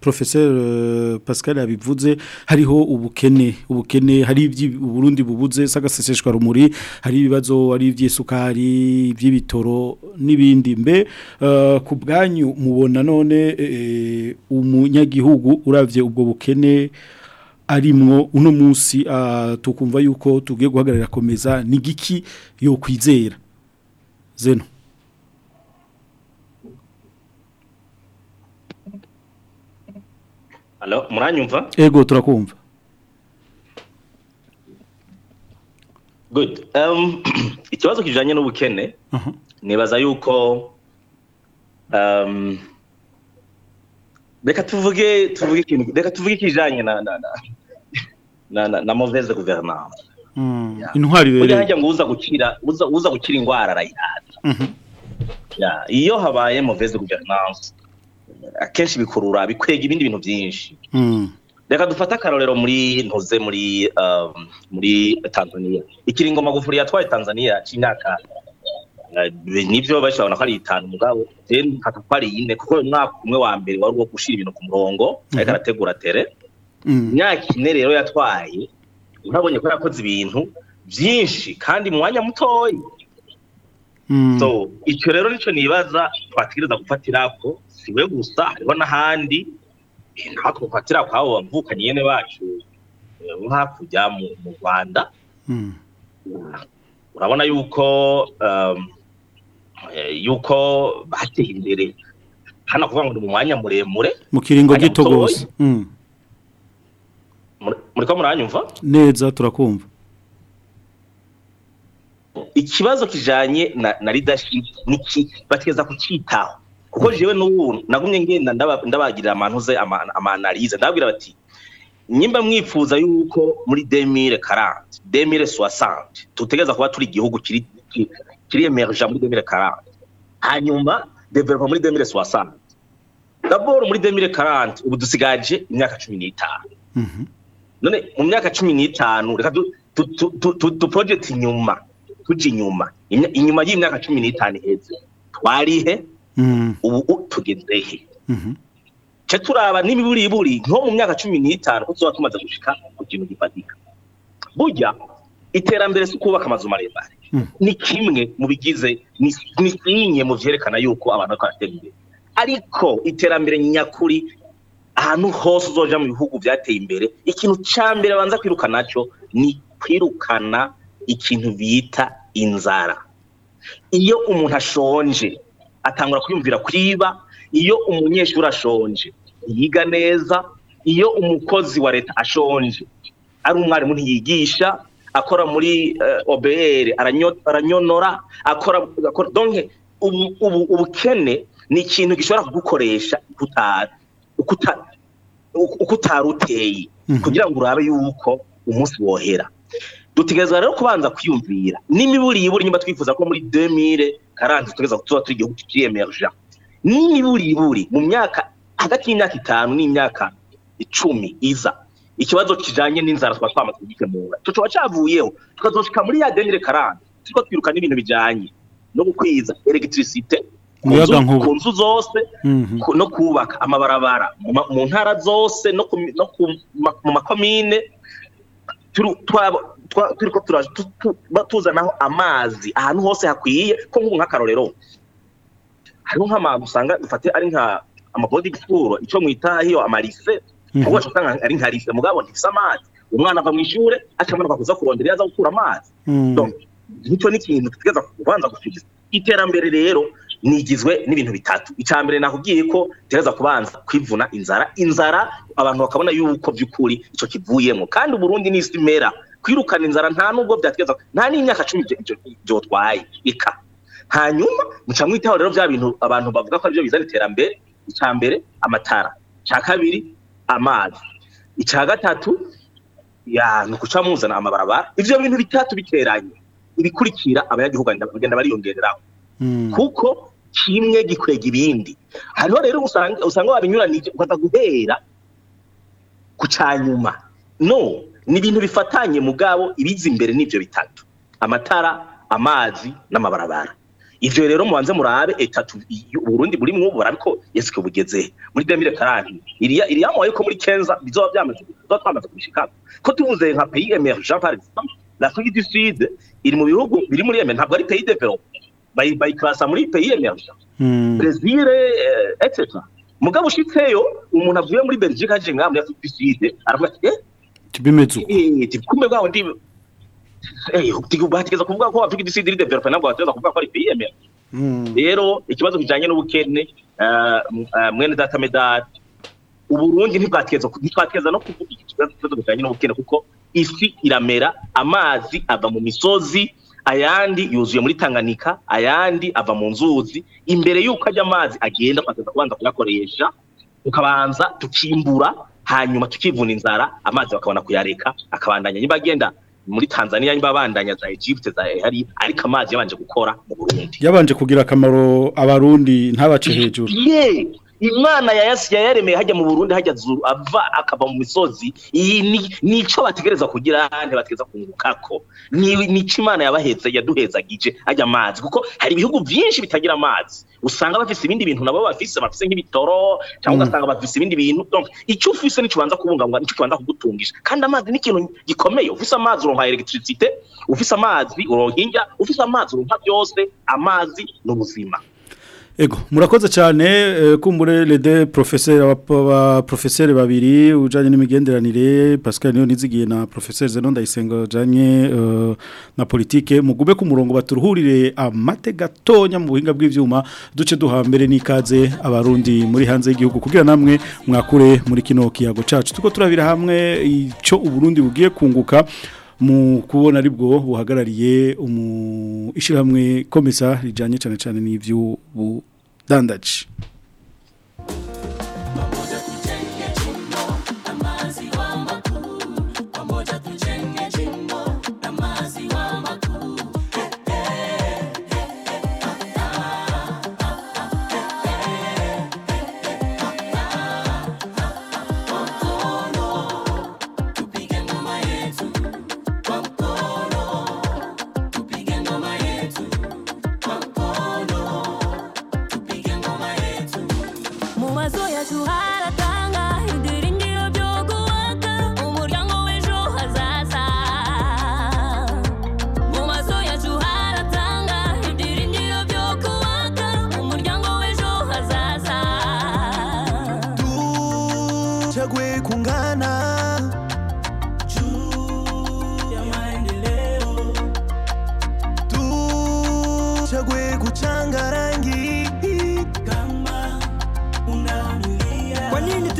professeur eh, Pascal yabivuze hariho ubukene. Ubukene hari ibyi uburundi bubuze sagaseseshwa rumuri hari ibibazo ari iby'isukari iby'ibitoro n'ibindi. Mbe eh, ku bwanyu mubona none umunyagihugu uravye ubwo bukene arimwo uno munsi uh, tukumva yuko tugiye guhagarara komeza ni giki yo kwizera? Zeno. Allo muranyumva? Ego turakumva. Good. Um ikibazo kijanye n'ubukene nibaza yuko um reka tuvuge tuvuge ikintu reka tuvuge ikijanye na na na na, na, na mauvaise gouvernance Mm, intwari harya ngo uza gukira uza, uza gukira ingwara arayihata Mhm. Ya, iyo habaye mauvaise gouvernance akenshi bikurura bikwega ibindi bintu byinshi. Mm, reka dufate akarorero muri ntuze muri um, muri tanzania. Ikiringo magufuri yatwaye tanzania c'imyaka eh, nivyo benshi babona ko ari itanu mugabo. Nkaka ko ari ine kuko umwaka umwe wa mbere wari uwo gushira ibintu ku murongo ariko arategura tere. Imyaka ine rero yatwaye urabonye ko yakoze ibintu byinshi kandi mu mwanya mutoya mm, so icyo rero ni cyo nibaza twategereza gufatirako si we gusa hariho n'ahandi eh, natwe gufatira kwabo bavukanye nyene bacu eh, bo hakurya mu rwanda. Mm, urabona yuko um, eh, yuko bateye imbere. Hano kuvuga ngo ni mu mwanya muremure mu kiringo gito mutoya. Muri- muriko muranyumva? Neza turakumva. Ikibazo kijanye na, leadership niki bategeza kucitaho kuko jewe n'ubu nagumye ngenda ndaba- ndabagirira amantuze ama, ama analyse. Ndababwira bati nyimba mwifuza yuko muri 2040 2060 tutegeza kuba turi igihugu kiri ki- kiri emergent muri 2040 hanyuma development muri 2060 d'abord muri 2040 ubu dusigaje imyaka 15 Mhm. None mu myaka cumi n'itanu reka du- tu- tu- tu- tu- tu project inyuma tuja inyuma. Inyuma y'imyaka cumi n'itanu iheze. Twarihe Mm, ubu u- tugeze he? Mhm. ce turaba n'imiburiburi nko mu myaka cumi n'itanu ko tuzoba tumaze gushika ku kintu gifatika. Burya iterambere si kubaka amazu maremare. Mm. ni kimwe mu bigize ni sinye mu vyerekana yuko abantu baratera imbere. Ariko iterambere nyakuri ahantu hose uzoja mu bihugu vyateye imbere ikintu ca mbere banza kwiruka naco ni kwirukana ikintu bita inzara. Iyo umuntu ashonje atangura kwiyumvira kwiba iyo umunyeshuri ashonje yiga neza iyo umukozi wa leta ashonje ari umwarimu ntiyigisha akora muri uh, OBR aranyo- aranyonora akora ubukene ni ikintu gishobora kugukoresha uko utari uteye Mhm. kugira ngo urabe yuko umunsi wohera. Dutegerezwa rero kubanza kwiyumvira. N'imiburiburi nyuma twifuza ko muri 2000 karanze tugeza kuzoba turi igihugu kiyemerja n'imiburiburi mu myaka hagati y'imyaka itanu n'imyaka icumi iza ikibazo kijanye n'inzara twaba twamaze kugikemura. Ico coba cavuyeho tukazoshika muri ya 2000 karanze turiko twiruka n'ibintu bijanye no gukwiza electricité ku nzu- zose Mhm. no kubaka amabarabara. Mu ntara zose no mu makomine turu- twaba- twa- turiko turaja tu- tu- ba- tuzanaho amazi ahantu hose hakwiye ko nk'ubu nk'akarorero hariho nk'abantu usanga dufate ari nka ama boarding school ico mwita hiyo amarise Mhm. uwo usanga ari nka rise mugabo ntifise amazi. Umwana ava mu ishure acamanuka kuza kurondera yaza gukura amazi. Donc, ni cyo ni ikintu tutegeza kubanza gusubiza. Iterambere rero nigizwe n'ibintu bitatu. Icya mbere nakubwiye ko tutegeza kubanza kwivuna inzara. Inzara abantu bakabona yuko by'ukuri icyo kivuyemo kandi uburundi n'isi mera. Kwirukana inzara nta nubwo byategeza nta n'imyaka cumi ibyo- ibyo- byotwaye ika hanyuma muca mwitaho rero bya bintu abantu bavuga ko ari byo bizana iterambere. Icya mbere amatara. Icya kabiri amazi. Icya gatatu ya ni ukuca muzana amabarabara. Ivyo bintu bitatu biteranye. Ibikurikira abanyagihugu bagenda- bariyongereraho. Kuko kimwe gikwega ibindi. Hariho rero usanga usanga wabinyuranije ukaza guhera ku canyuma no ni ibintu bifatanye mugabo ibiza imbere n'ivyo bitatu. Amatara amazi n'amabarabara. Ivyo rero mubanze murabe etatu uburundi buri mwubu barabiko yesike bugeze muri 2040 iriya iriya moye ko muri Kenza bizoba byamaze bizoba twamaze kubishikako ko tuvuze nka pays emergent par exemple l'Afrique du Sud iri mu bihugu biri muri Yemen ntabwo ari pays développé bayi bayiklasa muri Mm. Brazil eh, etc mugabo ushitseyo umuntu avuye muri Belgique aje ngaha muri du Sud aravuga ati Tibimezu. eh tikumbe bwaho ndi batigeza kuvuga ko du Sud iri développé nabwo batigeza kuvuga ko ari pays emergent Mm. rero ikibazo kijanye n'ubukene mwene data medad uburundi ntitwategeza no kuvuga iki kibazo kibazo kijanye n'ubukene kuko isi iramera amazi ava mu misozi ayandi yuzuye muri Tanganyika ayandi ava mu nzuzi imbere yuko ajya amazi agenda twateza kubanza kuyakoresha tukabanza tukimbura hanyuma tukivuna inzara amazi bakabona kuyareka akabandanya. Niba agenda muri Tanzania niba abandanya za Egypte za hari ariko amazi yabanje gukora mu Burundi. Yabanje kugira akamaro abarundi ntabace hejuru. ye! Imana yayaremeye hajya mu burundi hajya zuru ava akava mu misozi iyi ni nico bategereza kugira ntibategereza kungukako. Ni nico imana yabahetse yaduhezagije hajya amazi. Kuko hari ibihugu byinshi bitagira amazi. Usanga bafise ibindi bintu nabo bafise bafise nk'ibitoro cyangwa Mm. ugasanga bafise ibindi bintu. Icyo ufise nico ubanza kubungabunga nico kibanza kugutungisha. Kandi amazi ni ikintu gikomeye. Ufise amazi uronka electricité. Ufise amazi uronka indya ufise amazi uronka byose. Amazi ni ubuzima. Ego, murakoze cyane eh, kumbure lede professeur aba professeur babiri ujanye n'imigenderanire Pascal niyo nizigiye na professeur Zenon Ndayisenga ujanye eh, na politique mugube ku murongo baturuhurire amate gatonya mu buhinga bw'ivyuma duce duhambere n'ikaze abarundi muri hanze y'igihugu. Kugira namwe mwakure muri kino kiyago cacu. Tuko turabira hamwe ico uburundi bugiye kunguka. Mu kubona ari bwo buhagarariye umu ishyirahamwe komisa rijyanye cyane cyane n'ibyo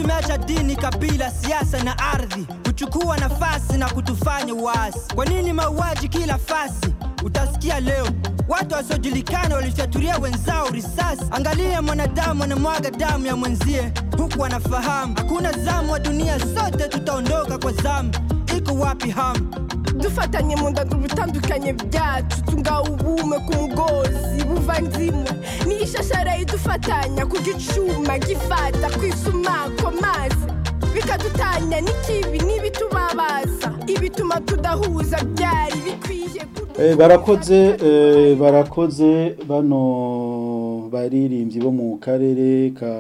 Nini dini, kabila, siasa na ardhi kuchukua nafasi na kutufanya uasi? Kwa nini mauaji kila fasi? Utasikia leo watu wasiojulikana walifyaturia wenzao risasi. Angalia mwanadamu anamwaga damu ya mwenzie, huku anafahamu hakuna zamu wa dunia, sote tutaondoka kwa zamu. Iko wapi hamu? Dufatanye mu nda ubutandukanye byacu tunga ubume ku mugozi buvandimwe ni ishashara idufatanya ku gicuma gifata kwisuma mazi. Bikadutanya n'ikibi n'ibitubabaza. Ibituma tudahuza byari bikwiye Eh, barakoze eh, barakoze bano baririmbyi bo mu karere ka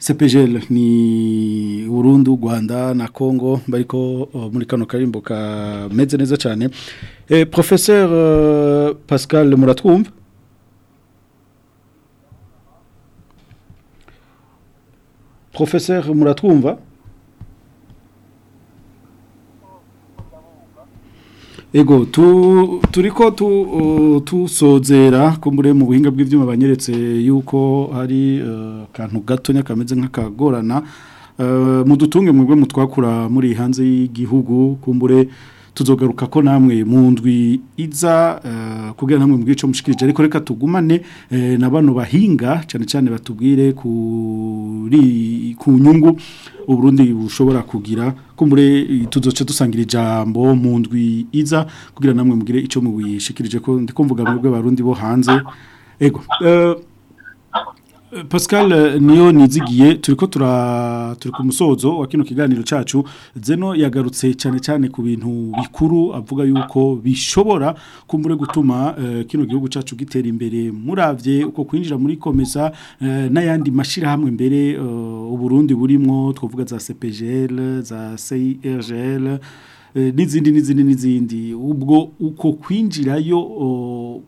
CPGL ni Burundi, Rwanda na Congo bariko oh, muri kano karimbo kameze neza cyane. Eh, professeur eh, Pascal Muratwumva professeur muratwumva Ego tu turiko tu tusozera kumbure mu buhinga bw'ivyuma banyeretse yuko hari uh, kantu gatonya kameze nk'akagorana. Uh, mudutunge mwebwe mutwakura muri hanze y'igihugu kumbure tuzogaruka ko namwe mu ndwi iza uh, kugira namwe mu gico mushikirije. Ariko reka tugumane eh, na bano bahinga cyane cyane batubwire kuri ku nyungu uburundi bushobora kugira. Kumbure tuzoce dusangira ijambo mu ndwi iza kugira namwe mugire ico mubishikirije ko ndikumvuga mwebwe barundi bo hanze. Ego. Uh, Pascal eh, niyo nizigiye turiko tura turi ku musozo wa kino kiganiro cacu. Zeno yagarutse cyane cyane ku bintu bikuru avuga yuko bishobora kumbure gutuma eh, kino gihugu cacu gitera imbere. Muravye uko kwinjira muri komesa eh, n'ayandi mashira hamwe mbere uburundi burimwo twovuga za CPGL za CIRGL n'izindi n'izindi n'izindi. Ubwo uko kwinjirayo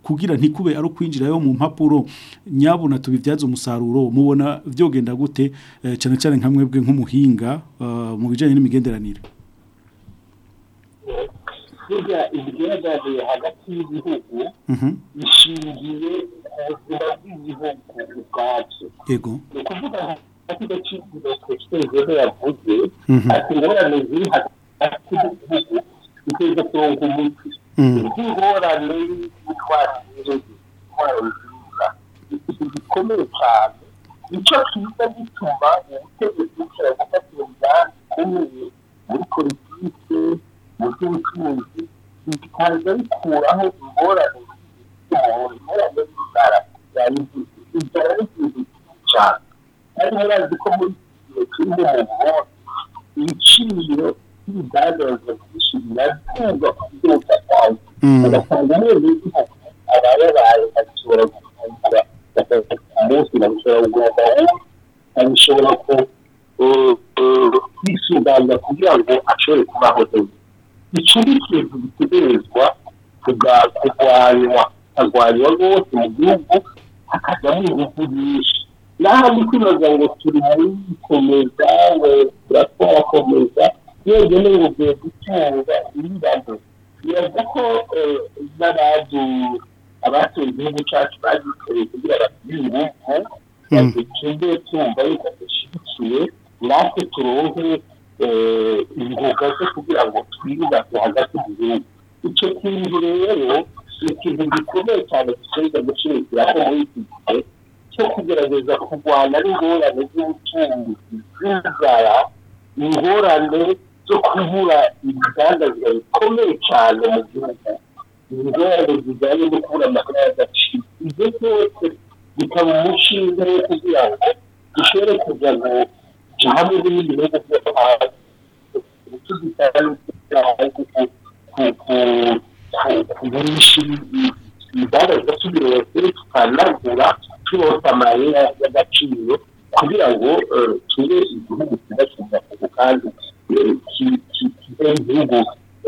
kugira ntikube ari kwinjirayo mu mpapuro nyabuna tubivyaza umusaruro. Mubona vyogenda gute eh, cyane cyane nka mwebwe nk'umuhinga uh, mu bijanye n'imigenderanire? Burya imigenderanire hagati y'ibihugu Mhm. ishingiye ku buzima bw'igihugu ubwacyo. Yego. Ni ukuvuga hagati y'agaciro kwesiteze yavuze Mhm. ati ingorane ziri hagati y'igihugu ziteza kuronga umuti Mhm. nk'ingorane y'intwaro z'igihugu intwaro nziza ikintu gikomeye cyane ni cyo kiza gituma ubutegetsi bushobora gufata imigambi ikomeye muri politike mu by'ubucuruzi bikaza bikuraho ingorane z'umuhondo ingorane z'inzara yayivuze inzara ni ikintu kibi cyane kandi murazi ko muri iki gihe turimo mu buhoro ibiciro by'ibidandazwa byinshi biraduga ku buryo budasanzwe Mm. ugasanga n'ibintu abayabaye bashobora gufungura bakajya ku munsi bashobora kugomba babishobora ku kwisuganya kugira ngo ashobore kubaho neza icyo ni ikintu gitegerezwa kuga- kurwanywa harwanywa rwose mu gihugu hakajyamo ingufu nyinshi naho ndi kwibaza ngo turi muri komeza ngo ngo ugiye gutunga ingano biraza ko n'abandi abatuye igihugu cyacu bagikoreye kugira bagire ingufu badutunge tumva yuko dushyigikiye natwe turonke ingoga zo kugira ngo twiyubake hagati mu gihugu icyo kintu rero ni ikintu gikomeye cyane dushobora gushimikiraho muri iki gihe cyo kugerageza kurwana n'ingorane z'ubutunzi z'inzara ingorane zo kubura ibidandazwa bikomeye cyane mu gihugu. Ingorane zijyanye no kubura amahera y'agaciro. Ibyo byose bikaba umushinga wo kugira ngo dushobore kujya ngo hamwe n'ibindi bihugu byo hanze. Ubucuruzi cyane kugurisha ibidandazwa tubirose tukanagura turose amahera y'agaciro kugira ngo eh, tube igihugu cyubakugu kandi eh, ki- ki- kibe igihugu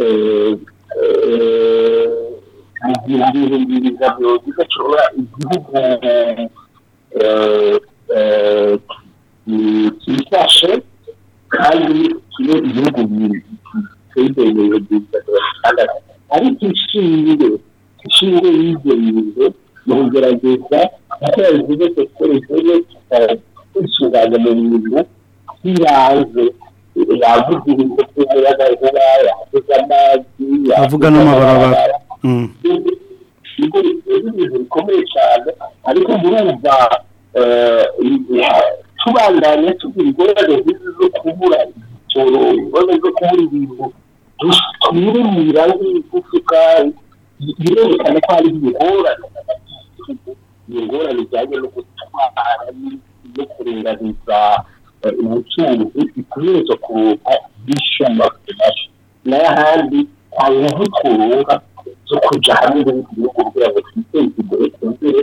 eh, eh, mu bihumbi bibiri na mirongo ine gishobora igihugu eh, eh, ki- cyifashe kandi kibe igihugu giteye imbere mu bihumbi bibiri na mirongo itandatu ariko ishinge ishinge y'ibyo bintu ni mu yavuze ibintu by'umuyagankuba yavuze amazi avuga n'amabarabara Mm. ibintu bikomeye cyane ariko murumva tubandanya tugira ingorane nk'izi zo kubura ibitoro ingorane zo kubura ibintu twirumira nk'imifuka birerekana ko hari ingorane ingorane zijyanye no gutwara no kuringaniza ubucuruzi bikomereza kuruka bishoma n'ahandi hari nk'uturuka zo kujya hamwe n'ibindi bihugu kugira ngo twiteze imbere twongere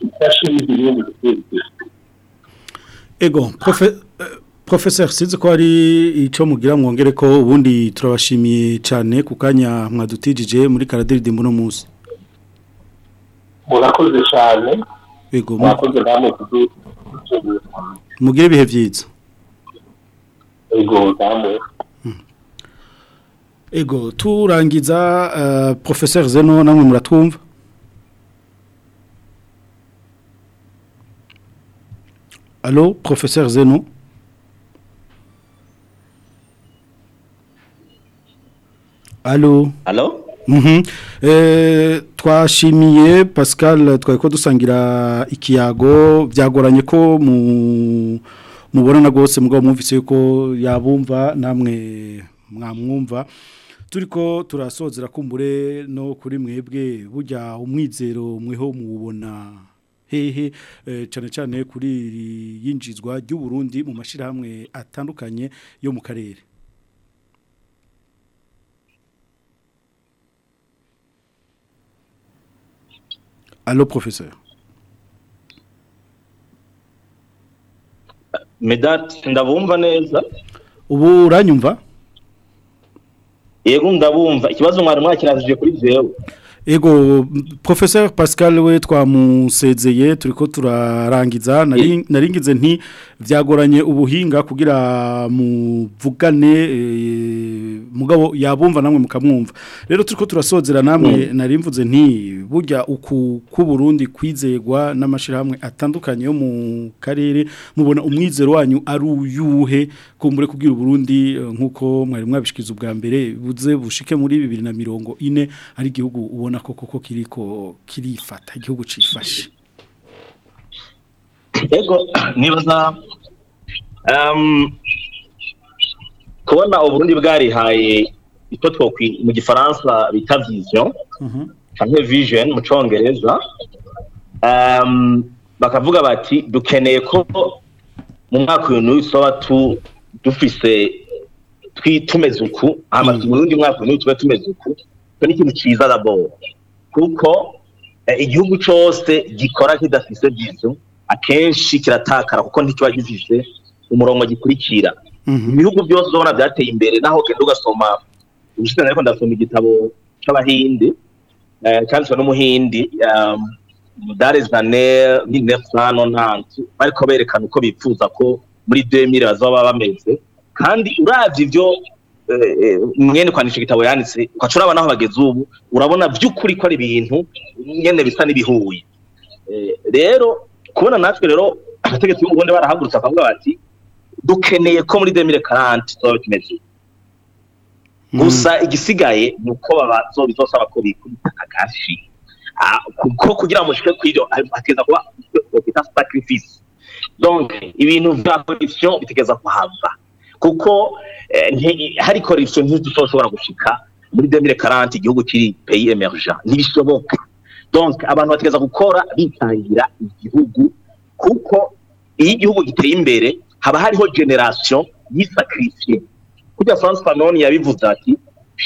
dufashe ibindi bihugu gutera imbere Ego, profe, professeur sinzi ko hari ico mugira mwongere ko ubundi turabashimiye cyane ku kanya mwadutijije muri karadiridimbo no munsi. murakoze cyane murakoze namwe mugire ibihe byiza. Ego namwe ego turangiza uh, professeur Zeno namwe muratwumva Allo professeur Zeno? Allo? Allo? Mhm. Eh twashimiye Pascal twari ko dusangira ikiyago. Byagoranye ko mu mubonana gose mugabo mwumvise ko yabumva namwe mwamwumva. Turiko turasozera kumbure no kuri mwebwe burya umwizero mweho mubona hehe eh, cyane cyane kuri yinjizwa ry'u Burundi mu mashirahamwe atandukanye yo mu karere. Allo professeur. Medat ndabumva neza. Ubu uranyumva? Yego ndabumva. Ikibazo mwari mwakirazije kuri jewe. Ego professeur Pascal we twamusezeye turiko turarangiza. Nari naringize nti vyagoranye ubuhinga kugira muvugane e, mugabo yabumva namwe mukamwumva. Rero turiko turasozera namwe nari mvuze nti burya uku ku Burundi kwizegwa n'amashirahamwe atandukanye yo mu karere mubona umwizero wanyu ari uyuhe kumbure kugira Burundi eh, nk'uko mwari mwabishikiza ubwa mbere buze bushike muri 2040 ari igihugu ubona ko koko kiriko kirifata igihugu cifashe. Ego nibaza um, kubona uburundi bwarihaye icyo mu gifaransa bita vision canke vision mu congereza um, bakavuga bati dukeneye ko mu mwaka uyu n'uyu tuzoba tu dufise tumeze uku. Hama mu rundi mwaka uyu n'uyu tube tumeze uku. Icyo ni ikintu ciza d'abord. Kuko eh, igihugu cose gikora kidafise vision akenshi kiratakara kuko ntikiba gifise umurongo gikurikira. Ibihugu byose ubona byateye imbere naho ugenda ugasoma ubushize ariko ndasoma igitabo c'abahindi eh, cyanditswe n'umuhindi um, dans les années 1990 bariko berekana uko bipfuza ko muri 2000 bazoba bameze. Kandi uravye ivyo eh, mwene kwandisha igitabo yanditse ukaca uraba naho bageze ubu urabona vy'ukuri ko ari ibintu nyene bisa n'ibihuye. Eh, rero kubona natwe rero abategetsi b'uburundi barahagurutse bakavuga bati dukeneye ko muri 2040 tuzoba tumeze. Uku." gusa igisigaye ni uko bizosaba ko bikubita agashi Ah, kuko kugira ngo mushike kw'ivyo hategeza kuba bita sacrifice. Donc ibintu vya corruption bitegeza kuhava. Kuko eh, hari corruption ntidushobora gushika muri 2040 igihugu kiri pays emergent ntibishoboka donc abantu bategeza gukora bitangira igihugu. Kuko iyo igihugu giteye imbere haba hariho generation yisacrifiye kurya France Fanon yabivuze ati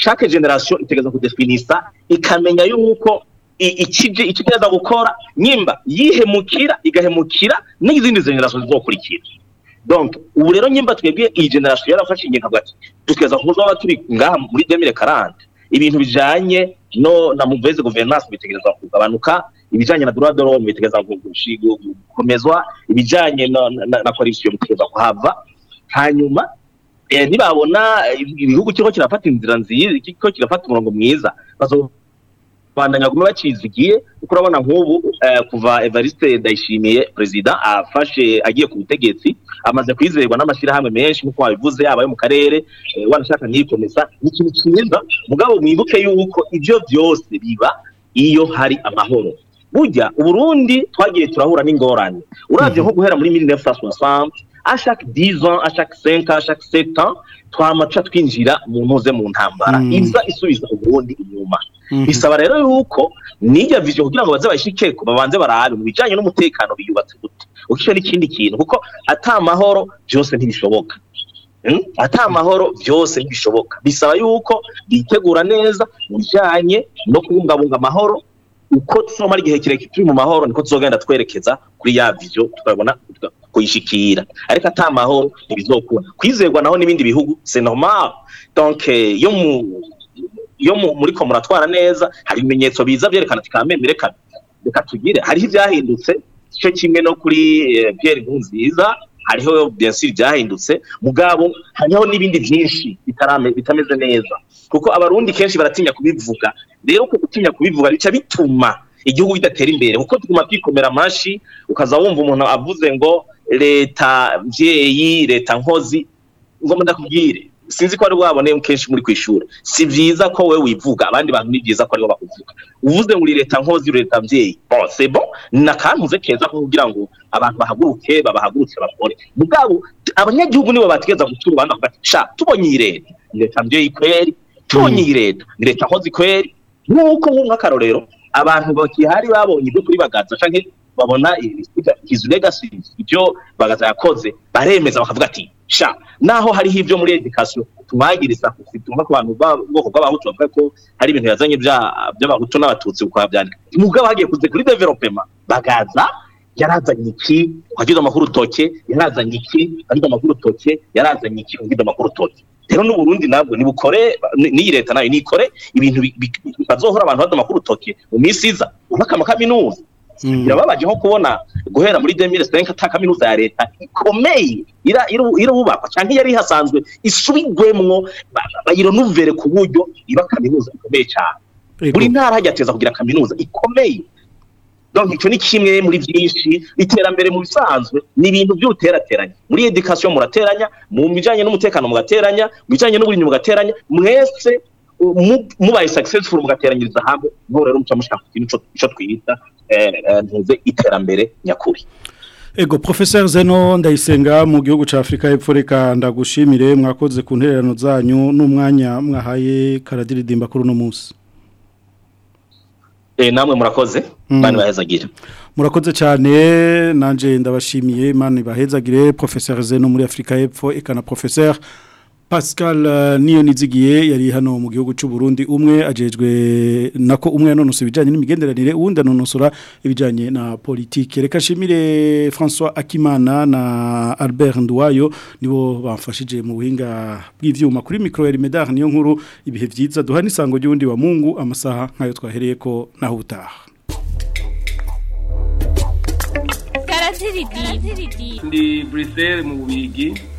chaque generation itegeza kudefinisa ikamenya yuko ikije ikigeza gukora nyimba yihemukira igahemukira n'izindi generation zizokurikira. Donc ubu rero nyimba twebwe iyi generation yarafashe ingingo ati tukeza kuzoba turi ngaha muri 2040 ibintu bijanye no na mauvaise gouvernance bitegereza kugabanuka ibijanye na droit de l'homme bitegereza gukomezwa ibijanye na, corruption bitegereza kuhava. Hanyuma eh, nibabona ibihugu kiriko kirafata inzira nziza kiriko kirafata umurongo mwiza. Bazobandanya gume bacizigiye kuko urabona nk'ubu eh, kuva Evariste Ndayishimiye president afashe agiye ku butegetsi amaze kwizerwa n'amashyirahamwe menshi nk'uko wabivuze yaba yo mu karere eh, wanashaka n'ikomesa ni ikintu cyiza mugabo mwibuke yuko ivyo byose biba iyo hari amahoro. Burya uburundi twagiye turahura n'ingorane uravye nko guhera muri 1960 à chaque 10 ans à chaque 5 ans chaque 7 ans twamaca twinjira mu ntuze mu ntambara Mm. iza isubiza uburundi inyuma Mhm. bisaba rero yuko nijya vision kugira ngo baze bayishikeko babanze barabe mu bijanye n'umutekano biyubatse gute ukisho n'ikindi kintu kuko ata amahoro byose ntibishoboka Mm? ata amahoro byose ntibishoboka bisaba yuko bitegura neza mu bijanye no kubungabunga amahoro uko tuzomara igihe kirekire turi mu mahoro niko tuzogenda twerekeza kuri ya vision tukabona tuka- kuyishikira. Ariko ata amahoro ntibizokunda kwizerwa naho n'ibindi bihugu c'est normal. Donc yo mu yo mu- muriko muratwara neza hari ibimenyetso biza byerekana ati kameme reka reka tugire. Hariho ibyahindutse cyo kimwe no kuri eh, Pierre Nkurunziza hariho sûr byahindutse. Mugabo hariho n'ibindi byinshi bitameze neza. Kuko abarundi kenshi baratinya kubivuga. Rero uko gutinya kubivuga bica bituma igihugu kidatera imbere. Kuko tuguma twikomera amashi ukaza wumva umuntu avuze ngo leta mvyeyi leta nkozi. Ngomba ndakubwire. Sinzi ko ari wabone kenshi muri kwishura si vyiza ko we wivuga abandi bantu ni vyiza ko ari bo bakuvuga. Uvuze ngo uri leta nkozi uri leta mvyeyi bon c'est bon. Nakantuze keza ko kugira ngo abantu bahaguruke babahagurutse bakore mugabo abanyagihugu nibo bategeza gutura kuvuga ati sha tubonye iyi leta. Ni leta mvyeyi kweri. Tubonye iyi leta. Ni leta nkozi kweri. Nk'uko nk'akarorero abantu bakihari babonye ibyo kuri bagaza canke babona his legacy ibyo bagaza yakoze baremeza bakavuga ati sha naho hariho ibyo muri education tumwagiriza tumva ku bantu b'ubwoko bw'abahutu bavuga ko hari ibintu yazanye bya- by'abahutu n'abatutsi ukabyandika mugabo hagiye kuze kuri development bagaza yarazanye iki ukagize amakuru utoke yarazanye iki ukagize amakuru utoke yarazanye iki ukagize amakuru utoke rero n'uburundi nabwo nibukore ni- n'iyi leta na yo nikore ibintu bi- bi- bikazohora abantu baza amakuru utoke mu minsi iza ubaka amakaminuza birababaje nko kubona guhera muri 2005 ata kaminuza ya leta ikomeye irubakwa canke yari hasanzwe isubigwemwo ba- bayironuvere ku buryo iba kaminuza ikomeye cyane buri ntara hajya kugira kaminuza ikomeye. Donc icyo ni kimwe muri byinshi iterambere mu bisanzwe ni ibintu by'uruterateranya muri education murateranya mu bijanye n'umutekano mugateranya mu bijanye n'uburimyi mugateranya mwese mubaye successful mugateranyiriza hamwe ni ho rero muca mushaka ico- ico twita eh, ntuze iterambere nyakuri. Ego Professor Zeno ndayisenga mu gihugu ca Afrika y'Epfo reka ndagushimire mwakoze ku ntererano zanyu n'umwanya mwahaye karadiridimba kuri uno munsi. eh, namwe murakoze bani bahezagira Murakoze cyane nanje ndabashimiye Imana ibahezagire Professor Zeno muri Afrika y'Epfo eka na Professor Pascal uh, niyo nizigiye yari hano mu gihugu cy'u Burundi. Umwe ajejwe nako umwe yanonose ibijanye n'imigenderanire uwundi anonosora ibijanye na politique reka shimire François Akimana na Albert Nduwayo nibo bamfashije mu buhinga bw'ivyuma. Kuri micro ya Rimedar niyo nkuru ibihe vyiza. Duhana isango ry'undi wa Mungu amasaha nkayo twahereye ko naho utaha. Ndi Bruxelles mu bubigi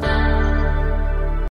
Bye.